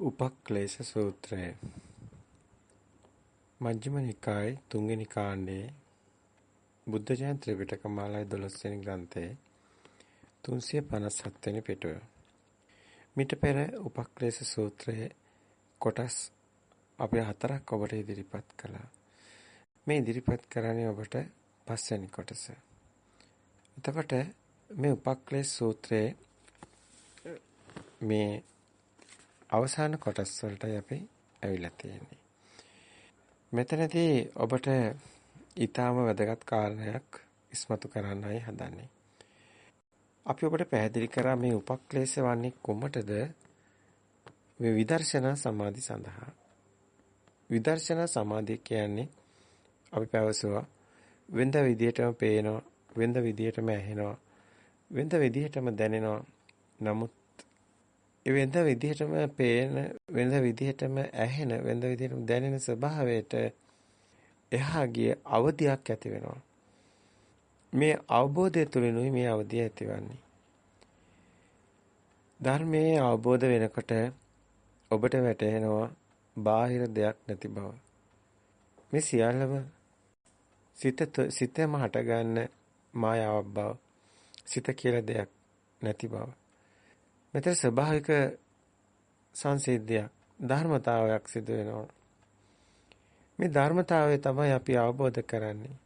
උපක්ලේශ සූත්‍රය මජ්ක්‍ධිම නිකායේ තුන්වෙනි කාණ්ඩයේ බුද්ධ ජයන්ති ත්‍රිපිටක මාලාවේ 12 වෙනි ග්‍රන්ථයේ 357 වෙනි පිටුව. මිට පෙර උපක්ලේශ සූත්‍රයේ කොටස් අපි හතරක් ඔබට ඉදිරිපත් කළා. මේ ඉදිරිපත් කරන්නේ ඔබට පස්වෙනි කොටස. එතකොට මේ උපක්ලේශ සූත්‍රයේ මේ අවසාන කොටස් වලටයි අපි ඇවිල්ලා තියෙන්නේ. මෙතනදී ඔබට ඊටාම වැදගත් කාරණයක් ඉස්මතු කරන්නයි හදන්නේ. අපි ඔබට පැහැදිලි කරා මේ උපක්ලේශ වන්නේ කොමටද? මේ විදර්ශනා සමාධි සඳහා. විදර්ශනා සමාධිය කියන්නේ අපි පැවසුවා වෙනද විදියටම පේනවා, වෙනද විදියටම ඇහෙනවා, වෙනද විදියටම දැනෙනවා. නමුත් ඒ වෙනද විදිහටම පේන වෙනද විදිහටම ඇහෙන වෙනද විදිහටම දැනෙන ස්වභාවයට එහා ගිය අවධියක් ඇති වෙනවා. මේ අවබෝධය තුළිනුයි මේ අවධිය ඇතිවන්නේ. ධර්මයේ අවබෝධ වෙනකොට ඔබට වැටහෙනවා බාහිර දෙයක් නැති බව. මේ සියල්ලම සිත සිතම හටගන්න මායාවක් බව. සිත කියලා දෙයක් නැති බව. මෙතන ස්වභාවික සංසිද්ධියක් ධර්මතාවයක් සිදු වෙනවා. මේ ධර්මතාවය තමයි අපි අවබෝධ කරන්නේ.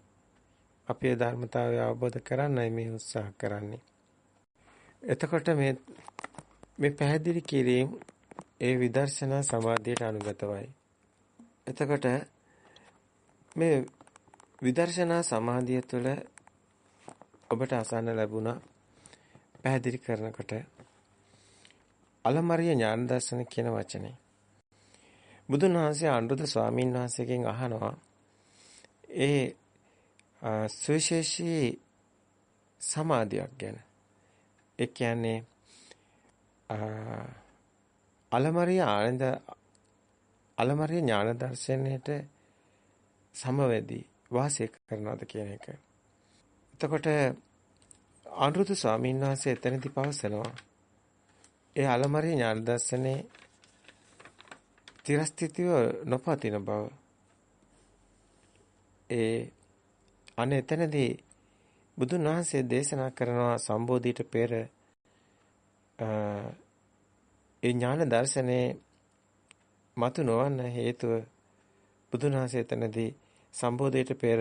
අපි ඒ ධර්මතාවය අවබෝධ කරන්නයි මේ උත්සාහ කරන්නේ. එතකොට මේ මේ පැහැදිලි කිරීම ඒ විදර්ශනා සමාධියට අනුගතවයි. එතකොට මේ විදර්ශනා සමාධිය තුළ ඔබට අසන්න ලැබුණා පැහැදිලි කරනකොට අලමරිය ඥාන දර්ශන කියන වචනේ. බුදුන් වහන්සේ අනුරුද්ධ ස්වාමීන් වහන්සේගෙන් අහනවා ඒ සුවිශේෂී සමාධියක් ගැන. ඒ කියන්නේ අලමරිය ආනන්ද අලමරිය ඥාන දර්ශනයේට සමවැදී වාසය කරනවාද කියන එක. එතකොට අනුරුද්ධ ස්වාමීන් වහන්සේ එතනදී පවසනවා ඒ අලමරි ඥාන දර්ශනේ තිරස්ථිතිව නොපතින බව. ඒ අනේ එතනදී බුදුන් වහන්සේ දේශනා කරනවා සම්බෝධියට පෙර ඒ ඥාන දර්ශනේ මතු නොවන්න හේතුව බුදුන් වහන්සේ එතනදී සම්බෝධියට පෙර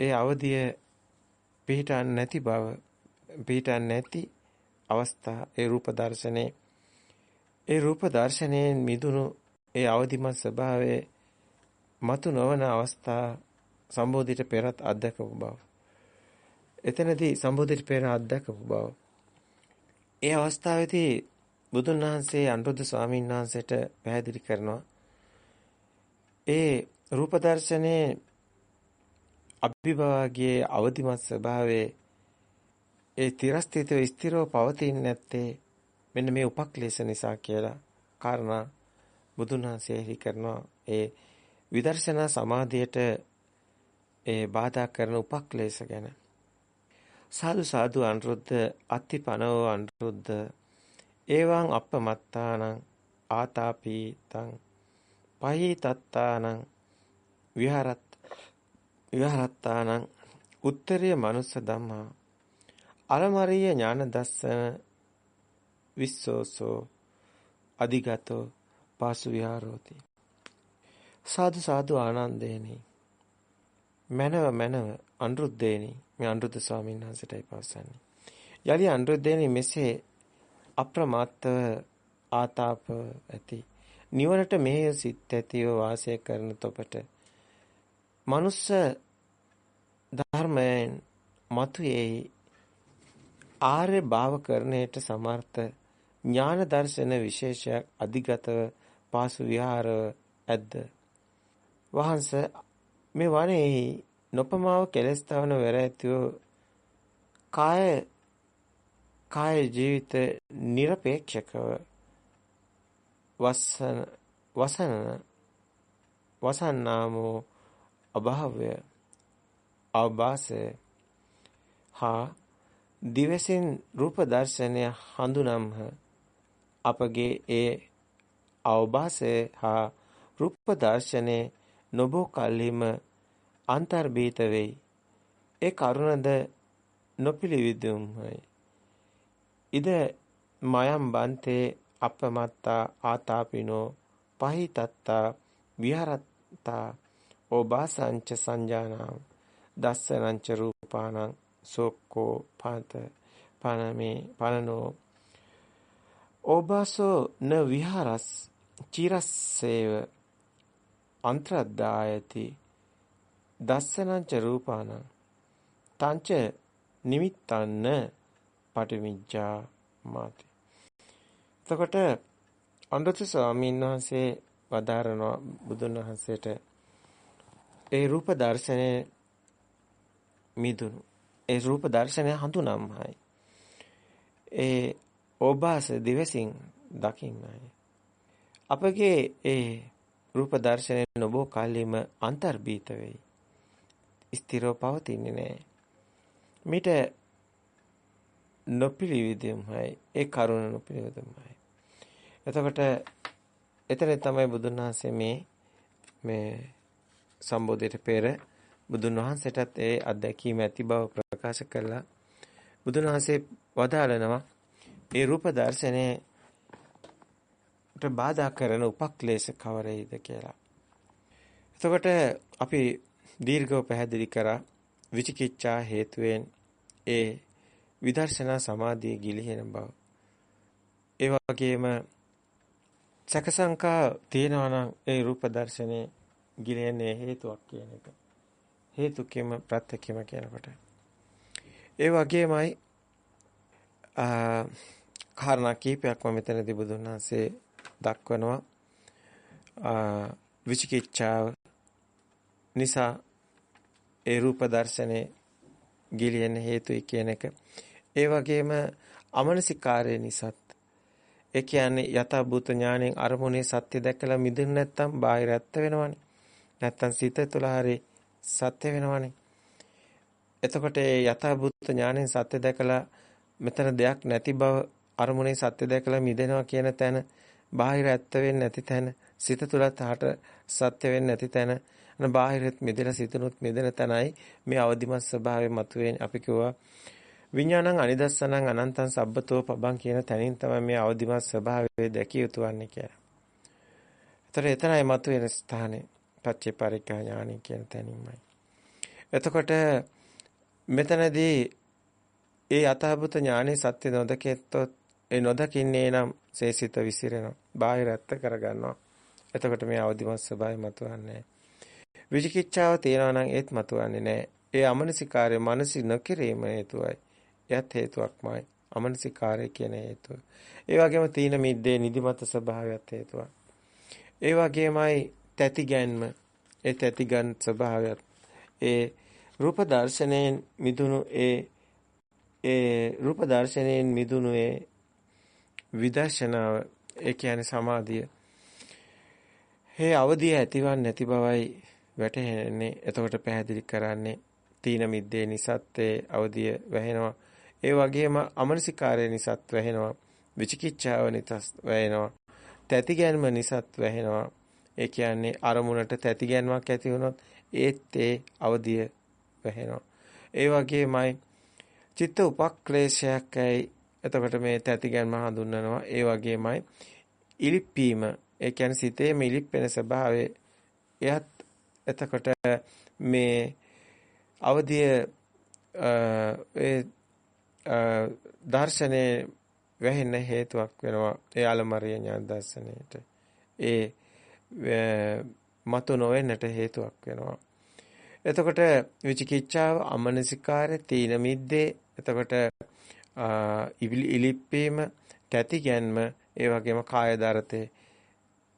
ඒ අවදිය පිහිටන් නැති බව පිහිටන් නැති අවස්ථා ඒ රූප දර්ශනේ ඒ රූප දර්ශනයෙන් මිදුණු ඒ අවදිමත් ස්වභාවයේ මතු නොවන අවස්ථා සම්බෝධිට පෙරත් අත්දකපු බව. එතනදී සම්බෝධිට පෙර අත්දකපු බව. ඒ අවස්ථාවේදී බුදුන් වහන්සේ අනුරුද්ධ ස්වාමීන් වහන්සේට පැහැදිලි කරනවා ඒ රූප දර්ශනේ අභිභාගයේ අවදිමත් ස්වභාවයේ ඒ තිරස්ථිතව ස්ථිරව පවතින්නේ නැත්තේ මෙන්න මේ උපක්ලේශ නිසා කියලා. කාරණා බුදුන් වහන්සේ එහි කරනවා. ඒ විදර්ශනා සමාධියට ඒ බාධා කරන උපක්ලේශ ගැන. සාදු සාදු අනුරුද්ධ අත්තිපනෝ අනුරුද්ධ එවං අපමත්තානං ආතාපීතං පහිතත්තානං විහරත් විහරත්තානං උත්තරීය මනුස්ස ධම්මා අලමරිය ඥාන දස්සන විස්සෝසෝ අධිගතෝ පාසු විහාරෝති සාදු සාදු ආනන්දේනි. මනව මනව අනුරුද්දේනි මේ අනුරුද්ධ ස්වාමීන් වහන්සේටයි පවසන්නේ. යලි අනුරුද්දේනි මෙසේ අප්‍රමාත්තව ආතාප ඇති. නිවනට මෙහෙය සිත් ඇතිව වාසය කරන තොපට මනුස්ස ධර්මයෙන් මතුයේහි ආර්ය භාවකරණයට සමර්ථ ඥාන දර්ශන විශේෂයක් අධිගතව පාසු විහාරව ඇද්ද? වහන්ස මේ වනයේ නොපමාව කෙලස් තවන වෙර ඇතිව කාය කාය ජීවිත নিরপেক্ষකව වසන වසන වසන්නාමෝ අභාවය අවබාසය හා දිවසින් රූප දර්ශනය හඳුනම්හ අපගේ ඒ අවබාසය හා රූප දර්ශනේ නොබෝ කල්හිම අන්තර්භීත වෙයි. ඒ කරුණද නොපිළිවිදුම්යි. ඉද මයම් බන්තේ අපමත්තා ආතාපිනෝ පහිතත්තා විහරත්තා ඕබාසංච සංජානාම් දස්සනංච රූපානං සෝක්කෝ පාත පනමේ පනනෝ ඕබාසෝ න විහරස් චිරස්සේව අන්ත්‍රද්දායති. දස්සනංච රූපානං. තංච නිමිත්තන්න පටිමිච්ඡා මාති. එතකොට අනුරුද්ධ ස්වාමීන් වහන්සේ වදාරනවා බුදුන් වහන්සේට ඒ රූප දර්ශනේ මිදුණු. ඒ රූප දර්ශනය හඳුනම්මයි. ඒ ඕබාස දිවසින් දකින්නයි. අපගේ ඒ රූප දර්ශනය නොබෝ කල්ලිම අන්තර්භීත වෙයි. ස්ථිරව පවතින්නේ නැහැ. මිට නොපිළිවිදෙමයි ඒ කරුණ නොපිළිවිදෙමයි. එතකොට එතන තමයි බුදුන් වහන්සේ මේ මේ සම්බෝධියට පෙර බුදුන් වහන්සේටත් ඒ අත්දැකීම ඇති බව ප්‍රකාශ කළා. බුදුන් වහන්සේ වදාළනවා ඒ රූප දර්ශනයේ බාධා කරන උපක්ලේශ කවරේද කියලා. එතකොට අපි දීර්ඝව පැහැදිලි කරා විචිකිච්ඡා හේතුවෙන් ඒ විදර්ශනා සමාධිය ගිලිහෙන බව. ඒ වගේම සකසංකා තියෙනවා නම් ඒ රූප දර්ශනේ ගිලෙන්නේ හේතුවක් කියන එක. හේතු කිම ප්‍රත්‍ය කිම කියනකොට. ඒ වගේමයි ආ කාරණා කීපයක්ම මෙතනදී බුදුන් වහන්සේ දක්වනවා. ආ විචිකිච්ඡාව නිසා ඒ රූප දර්ශනේ ගිලියන හේතුයි කියන එක. ඒ වගේම අමනසිකාරය නිසාත් ඒ කියන්නේ යථාභූත ඥාණයෙන් අරමුණේ සත්‍ය දැකලා මිදෙන්නේ නැත්තම් බාහිර ඇත්ත වෙනවනේ. නැත්තම් සිත තුළ හරි සත්‍ය වෙනවනේ. එතකොට ඒ යථාභූත ඥාණයෙන් සත්‍ය දැකලා මෙතන දෙයක් නැති බව අරමුණේ සත්‍ය දැකලා මිදෙනවා කියන තැන බාහිර ඇත්ත වෙන්නේ නැති තැන සිත තුළත් හට සත්‍ය වෙන්නේ නැති තැන අන බාහිරත් මිදෙන සිතනුත් මිදෙන තැනයි මේ අවදිමත් ස්වභාවය මතුවෙන අපි කිව්වා විඥානං අනිදස්සනං අනන්තං සබ්බතෝ පබං කියන තැනින් තමයි මේ අවදිමත් ස්වභාවය දැකිය යුතු වන්නේ කියලා. ඒතර එතනයි මතුවෙන ස්ථානේ පච්චේ පරික්ඛා ඥානි කියන තැනින්මයි. එතකොට මෙතනදී ඒ අතහබුත ඥානෙ සත්‍ය නොදකෙත්තොත් ඒ නොදකින්නේ නම් සේසිත විසිරෙනවා. බාහිර ඇත්ත කරගන්නවා. එතකොට මේ අවදිමත් ස්වභාවය මතුවන්නේ විචිකිච්ඡාව තියනවා නම් ඒත් මතුවන්නේ නැහැ. ඒ අමනසිකාර්ය මනසි නොකිරීම හේතුවයි. එයත් හේතුවක්මයි. අමනසිකාරය කියන හේතුව. ඒ වගේම තීන මිද්දේ නිදිමත ස්වභාවයත් හේතුවක්. ඒ වගේමයි තැති ගැන්ම ඒ තැති ගන් ස්වභාවයත් ඒ රූප දර්ශනයෙන් මිදුණු ඒ ඒ රූප දර්ශනයෙන් මිදුණු ඒ විදර්ශනාව ඒ කියන්නේ සමාධිය හේ අවදිය ඇතිවන්නේ නැති බවයි වැටහෙන්නේ එතකොට පැහැදිලි කරන්නේ තීන මිද්දේ නිසත් ඒ අවදිය වැහෙනවා ඒ වගේම අමනසිකාරය නිසාත් වැහෙනවා. විචිකිච්ඡාව නිසාත් වැහෙනවා. තැති ගැන්ම නිසාත් වැහෙනවා. ඒ කියන්නේ අරමුණට තැති ගැන්මක් ඇති වුණොත් ඒත් ඒ අවදිය වැහෙනවා. ඒ වගේමයි චිත්ත උපක්ලේශයක්යි එතකොට මේ තැති ගැන්ම හඳුන්වනවා. ඒ වගේමයි ඉලිප්පීම ඒ කියන්නේ සිතේම ඉලිප්පෙන ස්වභාවය එයත් එතකොට මේ අවදිය ඒ දර්ශනේ වැහෙන්න හේතුවක් වෙනවා ඒ අලමරිය ඥාන දර්ශනයේට ඒ මතු නොවෙන්නට හේතුවක් වෙනවා. එතකොට විචිකිච්ඡාව අමනසිකාරය තීන මිද්දේ එතකොට ඉලිප්පීම තැති ගැන්ම ඒ වගේම කාය දරතේ.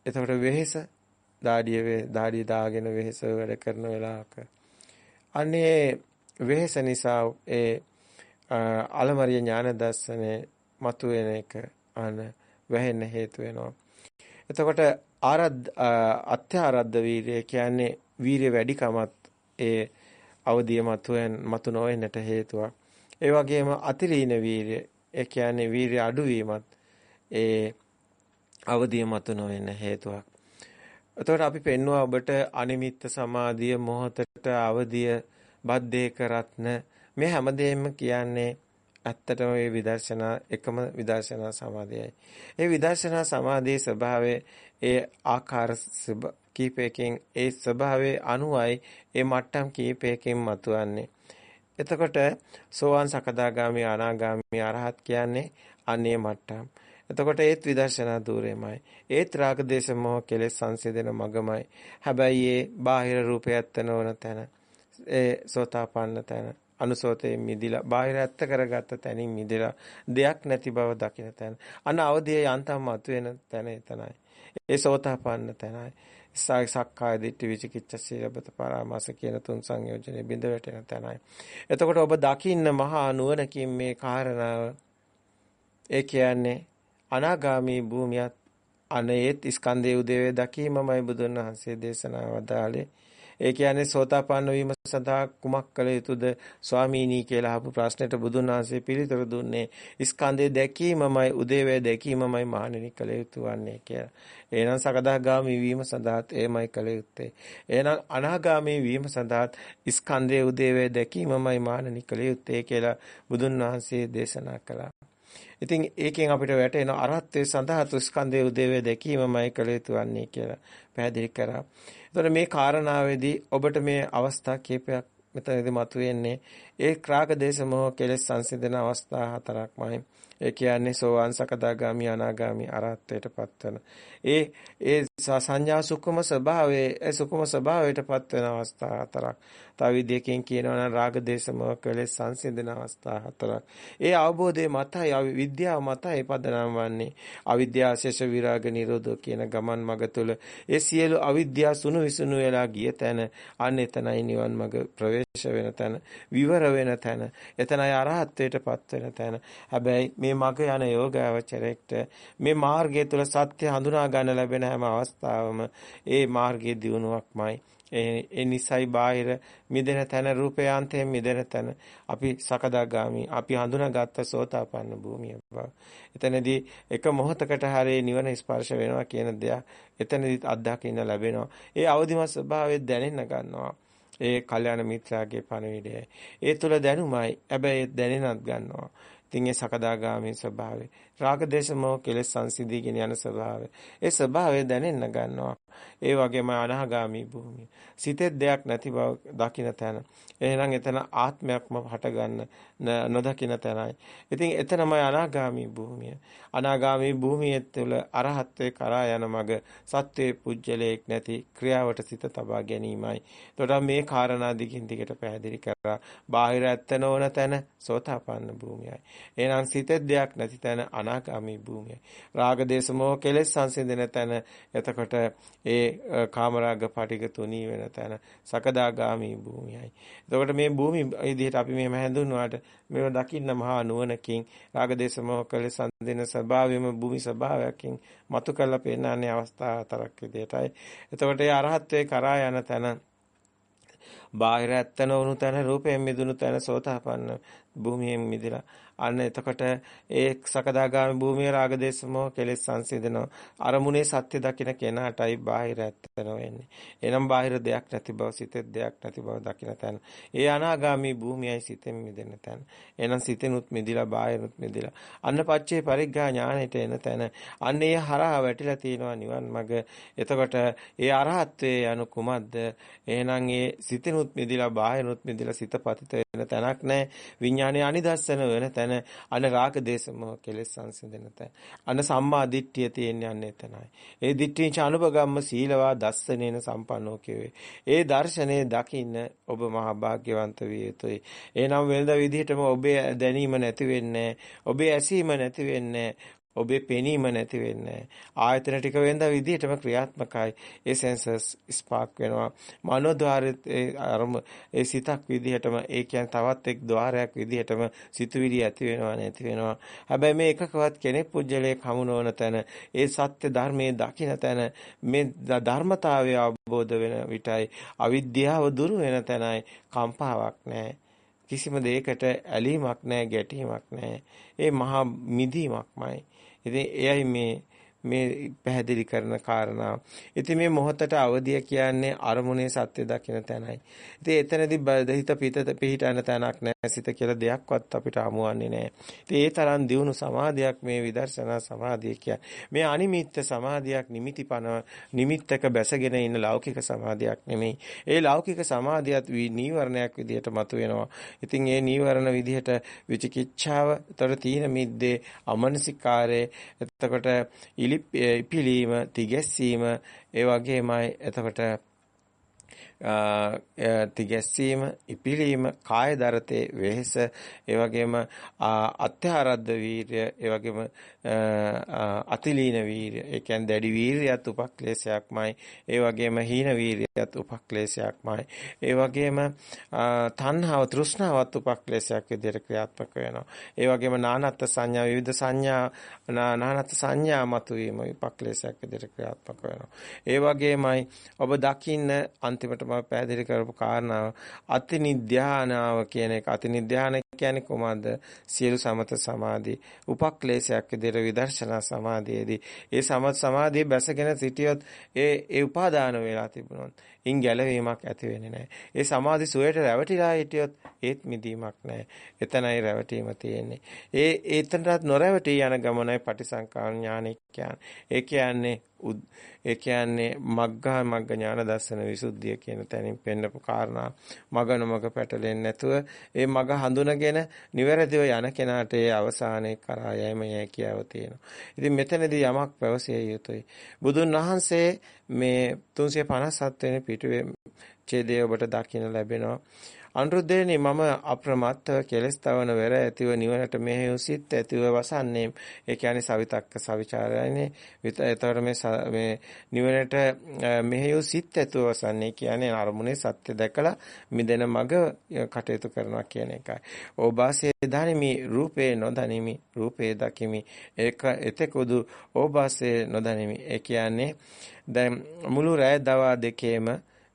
එතකොට වෙහෙස දාඩිය වේ දාඩිය දාගෙන වෙහෙස වැඩ කරන වෙලාවක. අනේ වෙහෙස නිසා ඒ අලමරිය ඥාන දර්ශනේ මතුවෙන එක අන වැහෙන්න හේතු වෙනවා. එතකොට ආරද්ධ අත්‍යාරද්ධ වීර්යය කියන්නේ වීර්ය වැඩිකමත් ඒ අවදිය මතුවෙන් මතු නොවෙන්නට හේතුවක්. ඒ වගේම අතිලීන වීර්ය ඒ කියන්නේ වීර්ය අඩුවීමත් ඒ අවදිය මතු නොවෙන හේතුවක්. එතකොට අපි පෙන්වුවා ඔබට අනිමිත්ත සමාධිය මොහතට අවදිය බද්දේ කරත්න මේ හැමදේම කියන්නේ ඇත්තටම මේ විදර්ශනා එකම විදර්ශනා සමාධියයි. ඒ විදර්ශනා සමාධියේ ස්වභාවය ඒ ආකාර කීපයකින් ඒ ස්වභාවයේ අනුවයි ඒ මට්ටම් කීපයකින් මතුවන්නේ. එතකොට සෝවාන් සකදාගාමි අනාගාමි අරහත් කියන්නේ අනේ මට්ටම්. එතකොට ඒත් විදර්ශනා ධූරෙමයි. ඒත් රාග දේශ මොහ කෙලෙස් සංසිඳන මගමයි. හැබැයි ඒ බාහිර රූපය ඇත්ත නොවන තැන ඒ සෝතාපන්න තැන අනුසෝතේ මිදිලා බාහිර ඇත්ත කරගත්ත තැනින් මිදලා දෙයක් නැති බව දකින තැන. අන අවදියේ යන්තම් මතුවෙන තැන එතනයි. ඒ සෝතාපන්න තැනයි. සක්කාය දිට්ඨි විචිකිච්ඡ සීලබත පරාමාස කියන තුන් සංයෝජනේ බිඳ වැටෙන තැනයි. එතකොට ඔබ දකින්න මහා නුවණකින් මේ කාරණාව ඒ කියන්නේ අනාගාමී භූමියත් අනේත් ස්කන්ධයේ උදේවේ දකීමමයි බුදුන් වහන්සේ දේශනා වදාළේ. ඒ කියන්නේ සෝතාපන්න වීම සඳහා කුමක් කළ යුතුද ස්වාමීනි කියලා අහපු ප්‍රශ්නෙට බුදුන් වහන්සේ පිළිතුරු දුන්නේ ස්කන්ධය දැකීමමයි උදේවේ දැකීමමයි මහණෙනි කළ යුතු වන්නේ කියලා. එහෙනම් සකදාගාමී වීම සඳහාත් එයමයි කළ යුත්තේ. එහෙනම් අනාගාමී වීම ස්කන්ධයත් ස්කන්ධයේ උදේවේ දැකීමමයි මහණෙනි කළ යුත්තේ කියලා බුදුන් වහන්සේ දේශනා කළා. ඉතින් ඒකෙන් අපිට වැටෙන අරහත්ත්වයේ සඳහා තුස්කන්ධයේ උදේවේ දැකීමමයි කළ යුතු වන්නේ කියලා පැහැදිලි කරා. එතකොට මේ කාරණාවේදී ඔබට මේ අවස්ථා කීපයක් මෙතනදී මතුවෙන්නේ ඒ ක්‍රාග දේශ මොහ කෙලෙස් සංසිඳන අවස්ථා හතරක්මයි. ඒ කියන්නේ සෝවාන් සකදාගාමි අනාගාමි අරහත්ත්වයට පත්වන. ඒ ඒ සංඥා සුකුම ස්වභාවයේ ඒ සුකුම ස්වභාවයට පත්වන අවස්ථා හතරක්. තව විදියකින් කියනවා නම් රාග දේශ මොහ කෙලෙස් සංසිඳන අවස්ථා හතරක්. ඒ අවබෝධයේ මතයි විද්‍යාව මතයි පදනම් වන්නේ. අවිද්‍යාව ශේෂ විරාග නිරෝධෝ කියන ගමන් මඟ තුල ඒ සියලු අවිද්‍යාව සුණු විසුණු වෙලා ගිය තැන අන්න එතනයි නිවන් මඟ ප්‍රවේශ වෙන තැන විවර වෙන තැන එතනයි අරහත්ත්වයට පත් වෙන තැන. හැබැයි මේ මඟ යන යෝගාවචරයට මේ මාර්ගය තුල සත්‍ය හඳුනා ගන්න ලැබෙන හැම අවස්ථාවම ඒ මාර්ගයේ දියුණුවක්මයි. ඒ නිසයි බාහිර මිදෙන තැන රූපයාන්තයෙන් මිදෙන තැන අපි සකදාගාමි අපි හඳුනාගත්ත සෝතාපන්න භූමිය බව. එතනදී එක මොහොතකට හරේ නිවන ස්පර්ශ වෙනවා කියන දෙයක් එතනදී අත්දකින්න ලැබෙනවා. ඒ අවදිමත් ස්වභාවය දැනෙන්න ගන්නවා. ඒ කල්යාණ මිත්‍රාගේ පණවිඩයයි. ඒ තුල දැනුමයි. හැබැයි දැනෙනත් ගන්නවා. ඉතින් ඒ සකදාගාමී ස්වභාවය රාග දේශ මොහ කෙලෙස් සංසිඳීගෙන යන ස්වභාවය. ඒ ස්වභාවය දැනෙන්න ගන්නවා. ඒ වගේම අනාගාමී භූමිය. සිතේ දෙයක් නැති බව දකින්න තැන. එහෙනම් එතන ආත්මයක්ම හටගන්න නොදකින්න තැනයි. ඉතින් එතනමයි අනාගාමී භූමිය. අනාගාමී භූමිය තුළ අරහත්ත්වේ කරා යන මග සත්වයේ පුජ්‍යලයක් නැති ක්‍රියාවට සිත තබා ගැනීමයි. එතකොට මේ කාරණා දිගින් දිගට පැහැදිලි කරා. බාහිර ඇත්ත නොවන තැන සෝතාපන්න භූමියයි. එහෙනම් සිතේ දෙයක් නැති තැන අනාගාමී භූමියයි. රාග දේශ මොහ කෙලෙස් සංසිඳන තැන එතකොට ඒ කාමරාග පටික තුනී වෙන තැන සකදාගාමී භූමියයි. එතකොට මේ භූමි විදිහට අපි මෙහෙම හැඳුන්වුවාට මේව දකින්න මහා නුවණකින් රාග දේශ මොහ කෙලෙස් සංසිඳන ස්වභාවයම භූමි ස්වභාවයකින් මතු කරලා පෙන්නන්නේ අවස්ථා හතරක් විදිහටයි. එතකොට ඒ අරහත්ත්වේ කරා යන තැන බාහිර ඇත්ත නොවුණු තැන රූපයෙන් මිදුණු තැන සෝතාපන්න භූමියෙන් මිදලා අන්න එතකොට ඒ සකදාගාමි භූමිය රාගදේශ මොහ කෙලෙස් සංසිඳනවා. අරමුණේ සත්‍ය දකින කෙනාටයි බාහිර ඇත්ත වෙන්නේ. එනම් බාහිර දෙයක් නැති බව සිතේ දෙයක් නැති බව දකින තැන. ඒ අනාගාමි භූමියයි සිතෙන් මිදෙන තැන. එනම් සිතෙනුත් මිදිලා බාහිරුත් මිදිලා. අන්න පච්චේ පරිග්ගා ඥානෙට එන තැන. අන්න ඒ හරහා වැටිලා තියෙනවා නිවන් මඟ. එතකොට ඒ අරහත්වේ යනු කුමක්ද? එහෙනම් ඒ සිතෙනුත් මිදිලා බාහිරුත් මිදිලා සිත පතිත වෙන තැනක් නැහැ. විඥානයේ අනිදස්සන වෙන තැන. තැන අන රාග දේශ මොහ කෙලෙස් සංසිඳන තැන. අන සම්මා දිට්ඨිය තියෙන්නේ අන්න එතනයි. ඒ දිට්ඨිංච අනුපගම්ම සීලවා දස්සනේන සම්පන්නෝ කියවේ ඒ දර්ශනේ දකින්න ඔබ මහා භාග්‍යවන්ත විය යුතුයි. එනම් වෙනද විදිහටම ඔබේ දැනීම නැති වෙන්නේ ඔබේ ඇසීම නැති වෙන්නේ ඔබේ පෙනීම නැති වෙන්නේ. ආයතන ටික වෙනද විදිහටම ක්‍රියාත්මකයි. ඒ සෙන්සර්ස් ස්පාර්ක් වෙනවා. මනෝද්වාරයේ ඒ අරම ඒ සිතක් විදිහටම ඒ කියන්නේ තවත් එක් ద్వාරයක් විදිහටම සිතුවිලි ඇති වෙනවා නැති වෙනවා. හැබැයි මේ එකකවත් කෙනෙක් පුජ්‍යලයක් හමු නොවන තැන ඒ සත්‍ය ධර්මයේ දකින්න තැන මේ ධර්මතාවය අවබෝධ වෙන විටයි අවිද්‍යාව දුරු වෙන තැනයි කම්පාවක් නැහැ. කිසිම දෙයකට ඇලීමක් නැහැ ගැටීමක් නැහැ. ඒ මහා මිදීමක්මයි. ඉතින් එයයි මේ මේ පැහැදිලි කරන කාරණා. ඉතින් මේ මොහොතට අවදිය කියන්නේ අරමුණේ සත්‍ය දකින තැනයි. ඉතින් එතනදී හිත පිට පිහිටන තැනක් නැහැ. සිත කියලා දෙයක්වත් අපිට හමුවන්නේ නැහැ. ඉතින් ඒ තරම් දියුණු සමාධියක් මේ විදර්ශනා සමාධිය කියන්නේ. මේ අනිමිත්ත සමාධියක් නිමිතිපන නිමිත්තක බැසගෙන ඉන්න ලෞකික සමාධියක් නෙමෙයි. ඒ ලෞකික සමාධියත් නීවරණයක් විදිහට මතුවෙනවා. ඉතින් ඒ නීවරණ විදිහට විචිකිච්ඡාව, තොර තීන මිද්දේ, අමනසිකාරේ, එතකොට ඉපිලීම, තිගැස්සීම, ඒ වගේමයි එතකොට තිගැස්සීම, ඉපිලීම, කාය දරතේ වෙහෙස, ඒ වගේම අත්‍යාරද්ධ වීර්ය, ඒ වගේම අතිලීන වීර්ය. ඒ කියන්නේ දැඩි වීර්යයත් උපක්ලේශයක්මයි. ඒ වගේම හීන වීර්යයත් උපක්ලේශයක්මයි. ඒ වගේම තණ්හාව, තෘෂ්ණාවත් උපක්ලේශයක් විදිහට ක්‍රියාත්මක වෙනවා. ඒ වගේම නානත් සංඥා, විවිධ සංඥා, නානත් සංඥා මතුවීම උපක්ලේශයක් විදිහට ක්‍රියාත්මක වෙනවා. ඒ වගේමයි ඔබ දකින්න අන්තිමට මම පැහැදිලි කරපු කාරණාව. අතිනිධ්‍යානාව කියන එක. අතිනිධ්‍යාන කියන්නේ කොහොමද? සියලු සමත සමාධි උපක්ලේශයක් විදිහට විදර්ශනා සමාධියේදී. ඒ සමත සමාධියේ බැසගෙන සිටියොත් ඒ ඒ උපාදාන වෙලා තිබුණොත් ඉන් ගැලවීමක් ඇති වෙන්නේ නැහැ. ඒ සමාධි සුවයට රැවටිලා හිටියොත් ඒත් මිදීමක් නැහැ. එතනයි රැවටීම තියෙන්නේ. ඒ එතනටත් නොරැවටී යන ගමනයි පටිසංකා ඥානෙ කියන්නේ. ඒ කියන්නේ ඒ කියන්නේ මග්ගා මග්ග ඥාන දර්ශන විසුද්ධිය කියන තැනින් පෙන්නපු කාරණා මගන මග පැටලෙන්නේ නැතුව ඒ මග හඳුනගෙන නිවැරදිව යන කෙනාට ඒ අවසානයේ කරා යෑම හැකියාව තියෙනවා. ඉතින් මෙතනදී යමක් පැවසිය යුතුයි. බුදුන් වහන්සේ මේ 357 වෙනි පිටුවේ ඡේදය ඔබට දකින්න ලැබෙනවා. අනුරුද්ධේනි මම අප්‍රමත්තව කෙලස් තවන වෙර ඇතිව නිවනට මෙහෙයු සිත් ඇතිව වසන්නේ. ඒ කියන්නේ සවිතක්ක සවිචාරයනේ. එතකොට මේ මේ නිවනට මෙහෙයු සිත් ඇතුව වසන්නේ කියන්නේ අරමුණේ සත්‍ය දැකලා මිදෙන මඟ කටයුතු කරනවා කියන එකයි. ඕබාසයේ දනිමි රූපේ නොදනිමි රූපේ දකිමි. ඒක එතෙකුදු ඕබාසයේ නොදනිමි. ඒ කියන්නේ දැන් මුළු රැය දවා දෙකේම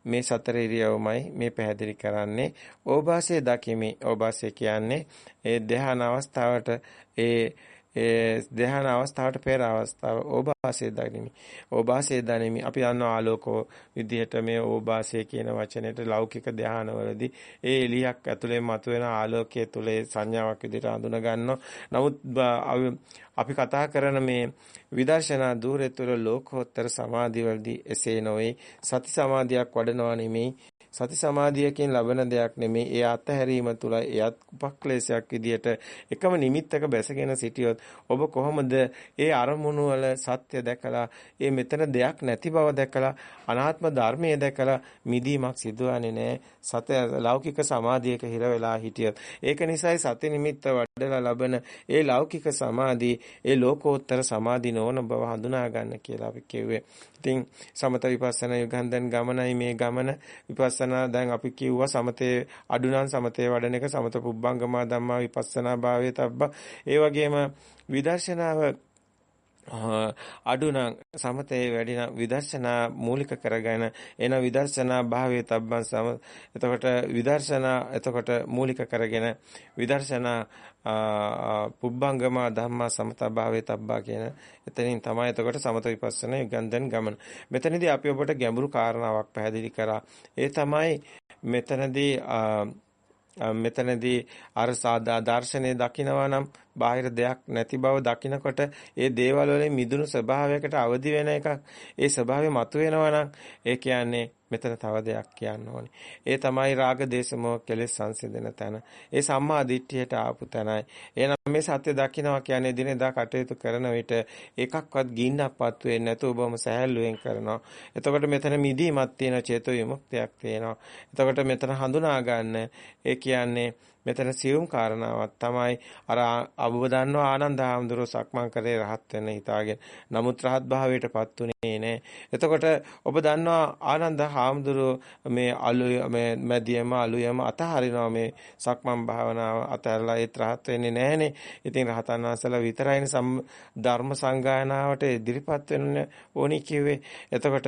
මේ සතර ඉරියව්මයි මේ පැහැදිලි කරන්නේ. ඕභාසය දකිමි. ඕභාසය කියන්නේ ඒ ධ්‍යාන අවස්ථාවට ඒ ඒ ධ්‍යාන අවස්ථාවට පෙර අවස්ථාව ඕභාසය දනිමි. ඕභාසය දනිමි. අපි දන්නවා ආලෝකෝ විදිහට මේ ඕභාසය කියන වචනයට ලෞකික ධ්‍යානවලදී ඒ එළියක් ඇතුලේ මතුවෙන ආලෝකයේ තුලේ සංඥාවක් විදිහට හඳුන ගන්නවා. නමුත් අපි කතා කරන මේ විදර්ශනා ධූරේතර ලෝකෝත්තර සමාධිවලදී එසේ නොවේ. සති සමාධියක් වඩනවා නෙමෙයි. සති සමාධියකින් ලබන දෙයක් නෙමෙයි ඒ අත්හැරීම තුල එයත් උපක්ලේශයක් විදියට එකම නිමිත්තක බැසගෙන සිටියොත් ඔබ කොහොමද ඒ අරමුණු වල සත්‍ය දැකලා ඒ මෙතන දෙයක් නැති බව දැකලා අනාත්ම ධර්මයේ දැකලා මිදීමක් සිදුවන්නේ නැහැ. සත ලෞකික සමාධියක හිර වෙලා හිටියොත්. ඒක නිසායි සති නිමිත්ත වඩලා ලබන ඒ ලෞකික සමාධි ඒ ලෝකෝත්තර සමාධි නොවන බව හඳුනා ගන්න කියලා අපි කිව්වේ. ඉතින් සමත විපස්සනා යුගන්ධන් ගමනයි මේ ගමන. විපස්සනා දැන් අපි කිව්වා සමතේ අඩු නම් සමතේ වඩන එක සමත පුබ්බංගමා ධම්මා විපස්සනා භාවයේ තබ්බා. ඒ වගේම විදර්ශනාව අඩු නම් සමතේ වැඩි නම් විදර්ශනා මූලික කරගෙන එන විදර්ශනා භාවයේ තබ්බන් සම එතකොට විදර්ශනා එතකොට මූලික කරගෙන විදර්ශනා පුබ්බංගම ධම්මා සමත භාවයේ තබ්බා කියන එතනින් තමයි එතකොට සමත විපස්සනා යුගන්ධන් ගමන. මෙතනදී අපි ඔබට ගැඹුරු කාරණාවක් පැහැදිලි කරා. ඒ තමයි මෙතනදී මෙතනදී අර සාදා දර්ශනය දකිනවා නම් බාහිර දෙයක් නැති බව දකිනකොට ඒ දේවල් වලින් මිදුණු ස්වභාවයකට අවදි වෙන එකක්. ඒ ස්වභාවය මතුවෙනවා නම් ඒ කියන්නේ මෙතන තව දෙයක් කියන්න ඕනේ. ඒ තමයි රාග දේශ මොහ කෙලෙස් සංසිඳන තැන. ඒ සම්මා දිට්ඨියට ආපු තැනයි. එහෙනම් මේ සත්‍ය දකින්නවා කියන්නේ දිනෙදා කටයුතු කරන විට එකක්වත් ගින්නක්වත් වෙන්නේ නැතුව ඔබම සහැල්ලුවෙන් කරනවා. එතකොට මෙතන මිදීමක් තියෙන චේතෝ විමුක්තියක් තියෙනවා. එතකොට මෙතන හඳුනා ගන්න ඒ කියන්නේ මෙතන සියුම් කාරණාවක් තමයි අර අබව දන්නවා ආනන්ද හාමුදුරුවෝ සක්මන් කරේ රහත් වෙන්න හිතාගෙන. නමුත් රහත් භාවයටපත් උනේ නෑ. එතකොට ඔබ දන්නවා ආනන්ද හාමුදුරුවෝ මේ අලු මේ මැදියම අලුයම අතහරිනවා මේ සක්මන් භාවනාව අතහැරලා ඒත් රහත් වෙන්නේ නෑනේ. ඉතින් රහතන් වහන්සේලා විතරයිනේ ධර්ම සංගායනාවට ඉදිරිපත් වෙන්න ඕනි කිව්වේ. එතකොට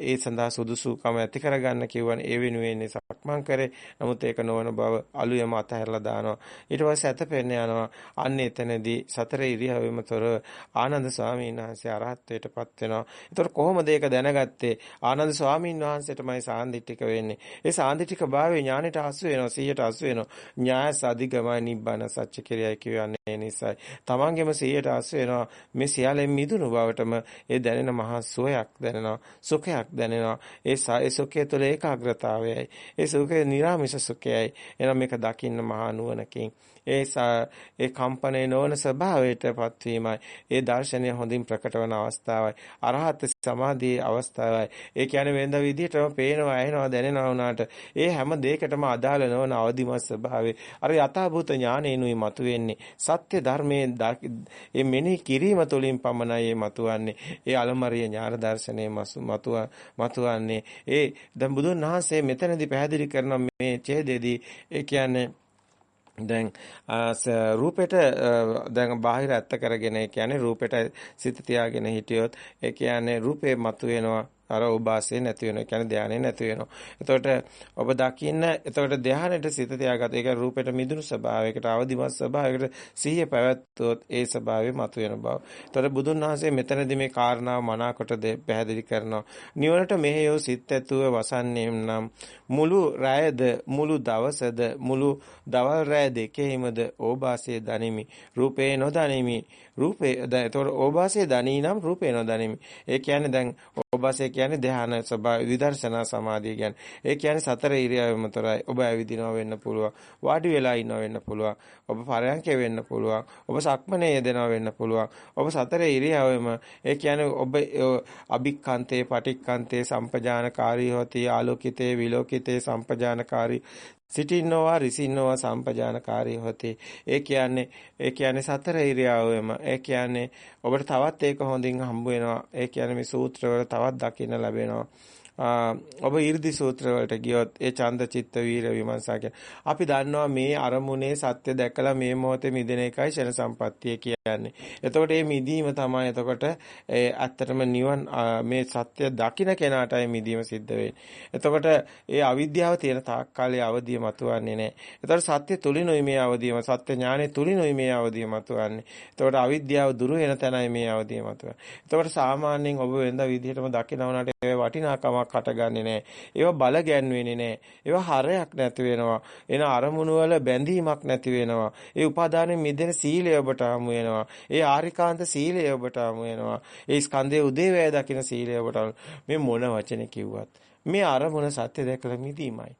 ඒ සඳහා සුදුසුකම ඇති කරගන්න කිව්වනේ ඒ වෙනුවෙන් සක්මන් කරේ. නමුත් ඒක නොවන බව අලුයම අතහැරලා දානවා. ඊට පස්සේ ඇතපෙන්න යනවා. අන්න එතනදී සතර ඉරියව්වෙම තොර ආනන්ද ස්වාමීන් වහන්සේ අරහත්ත්වයටපත් වෙනවා. ඒතකොට කොහොමද ඒක දැනගත්තේ? ආනන්ද ස්වාමීන් වහන්සේටමයි සාන්දිටික වෙන්නේ. ඒ සාන්දිටික භාවයේ ඥානෙට හසු වෙනවා, සිහියට හසු වෙනවා. ඥාය සදිගමයි නිබ්බන සත්‍ය කිරියයි කියන්නේ නිසායි. තමන්ගේම සිහියට හසු වෙනවා. මේ සියල්ලෙන් මිදුණු බවටම ඒ දැනෙන මහා සුවයක් දැනෙනවා. සුඛයක් දැනෙනවා. ඒ ඒ සුඛය තුළ ඒකාග්‍රතාවයයි. ඒ සුඛය නිර්ාමිෂ සුඛයයි. එනම් මේක දකින්න මහා නුවණකින් ඒ ඒ කම්පණය නොවන ස්වභාවයටපත් වීමයි. ඒ දර්ශනය හොඳින් ප්‍රකට වන අවස්ථාවයි. අරහත් සමාධියේ අවස්ථාවයි. ඒ කියන්නේ වෙනද විදිහටම පේනවා, ඇහෙනවා, දැනෙනවා වුණාට ඒ හැම දෙයකටම අදාළ නොවන අවදිමත් ස්වභාවය. අර යථාභූත ඥානෙනුයි මතුවෙන්නේ. සත්‍ය ධර්මයේ ඒ මෙනෙහි කිරීම තුළින් පමණයි මේ මතුවන්නේ. ඒ අලමරිය ඥාන දර්ශනයේ මතුව මතුවන්නේ. ඒ දැන් බුදුන් වහන්සේ මෙතනදී පැහැදිලි කරන මේ ඡේදයේදී ඒ කියන්නේ දැන් රූපෙට දැන් බාහිර ඇත්ත කරගෙන ඒ කියන්නේ රූපෙට සිත තියාගෙන හිටියොත් ඒ කියන්නේ රූපේ මතුවෙනවා. අර උපාසය නැති වෙනවා. ඒ කියන්නේ ධානය නැති වෙනවා. එතකොට ඔබ දකින්න එතකොට ධානයට සිත තියාගත. ඒක රූපයට මිදුණු ස්වභාවයකට අවදිමත් ස්වභාවයකට සිහිය පැවැත්වුවොත් ඒ ස්වභාවය මතුවෙන බව. එතකොට බුදුන් වහන්සේ මෙතනදී මේ කාරණාව මනාකොට පැහැදිලි කරනවා. නිවනට මෙහෙයෝ සිත් ඇතුව වසන්නේ නම් මුළු රැයද මුළු දවසද මුළු දවල් රැය දෙකෙහිමද ඕභාසයේ දනිමි. රූපේ නොදනිමි. රූපේ එතකොට ඕභාසයේ දනී නම් රූපේ නොදනිමි. ඒ කියන්නේ දැන් ඕභාසය කියන්නේ ධ්‍යාන ස්වභාව විදර්ශනා සමාධිය කියන්නේ. ඒ කියන්නේ සතර ඉරියව්වම තරයි. ඔබ ඇවිදිනවා වෙන්න පුළුවන්. වාඩි වෙලා ඉන්නවා වෙන්න පුළුවන්. ඔබ පරයන්කේ වෙන්න පුළුවන්. ඔබ සක්මනේ යෙදෙනවා වෙන්න පුළුවන්. ඔබ සතර ඉරියව්වෙම ඒ කියන්නේ ඔබ අභික්ඛන්තේ පටික්ඛන්තේ සම්පජානකාරී හොති ආලෝකිතේ විලෝකිතේ සම්පජානකාරී සිටින්නවා රිසින්නවා සම්පජානකාරී හොති. ඒ කියන්නේ ඒ කියන්නේ සතර ඉරියව්වෙම. ඒ කියන්නේ ඔබට තවත් ඒක හොඳින් හම්බ වෙනවා. ඒ කියන්නේ මේ සූත්‍රවල තවත් දකින්න ලැබෙනවා. ඔබ 이르දි සූත්‍ර වලට ගියොත් ඒ ඡන්ද චිත්ත වීර විමර්ශා අපි දන්නවා මේ අරමුණේ සත්‍ය දැකලා මේ මොහොතේ මිදෙන එකයි ශන සම්පත්තිය කියන්නේ. එතකොට මේ මිදීම තමයි එතකොට ඇත්තටම නිවන් මේ සත්‍ය දකින්න කෙනාටයි මිදීම සිද්ධ වෙන්නේ. එතකොට ඒ අවිද්‍යාව තියෙන තාක් කාලේ අවදිය මතුවන්නේ නැහැ. එතකොට සත්‍ය තුලිනුයි මේ අවදියම සත්‍ය ඥානෙ තුලිනුයි මේ අවදිය මතුවන්නේ. එතකොට අවිද්‍යාව දුරු වෙන තැනයි මේ අවදිය මතුවන්නේ. එතකොට සාමාන්‍යයෙන් ඔබ වෙනද විදිහටම දකිනවනට ඒ වටිනාකමක් බවක් හටගන්නේ නැහැ. ඒවා බල ගැන්වෙන්නේ නැහැ. ඒවා හරයක් නැති වෙනවා. එන අරමුණු වල බැඳීමක් නැති වෙනවා. ඒ උපාදානෙ මිදෙන සීලය ඔබට හමු වෙනවා. ඒ ආරිකාන්ත සීලය ඔබට හමු වෙනවා. ඒ ස්කන්ධයේ උදේවැය දකින සීලය ඔබට මේ මොන වචනේ කිව්වත් මේ අරමුණ සත්‍ය දැකලා මිදීමයි.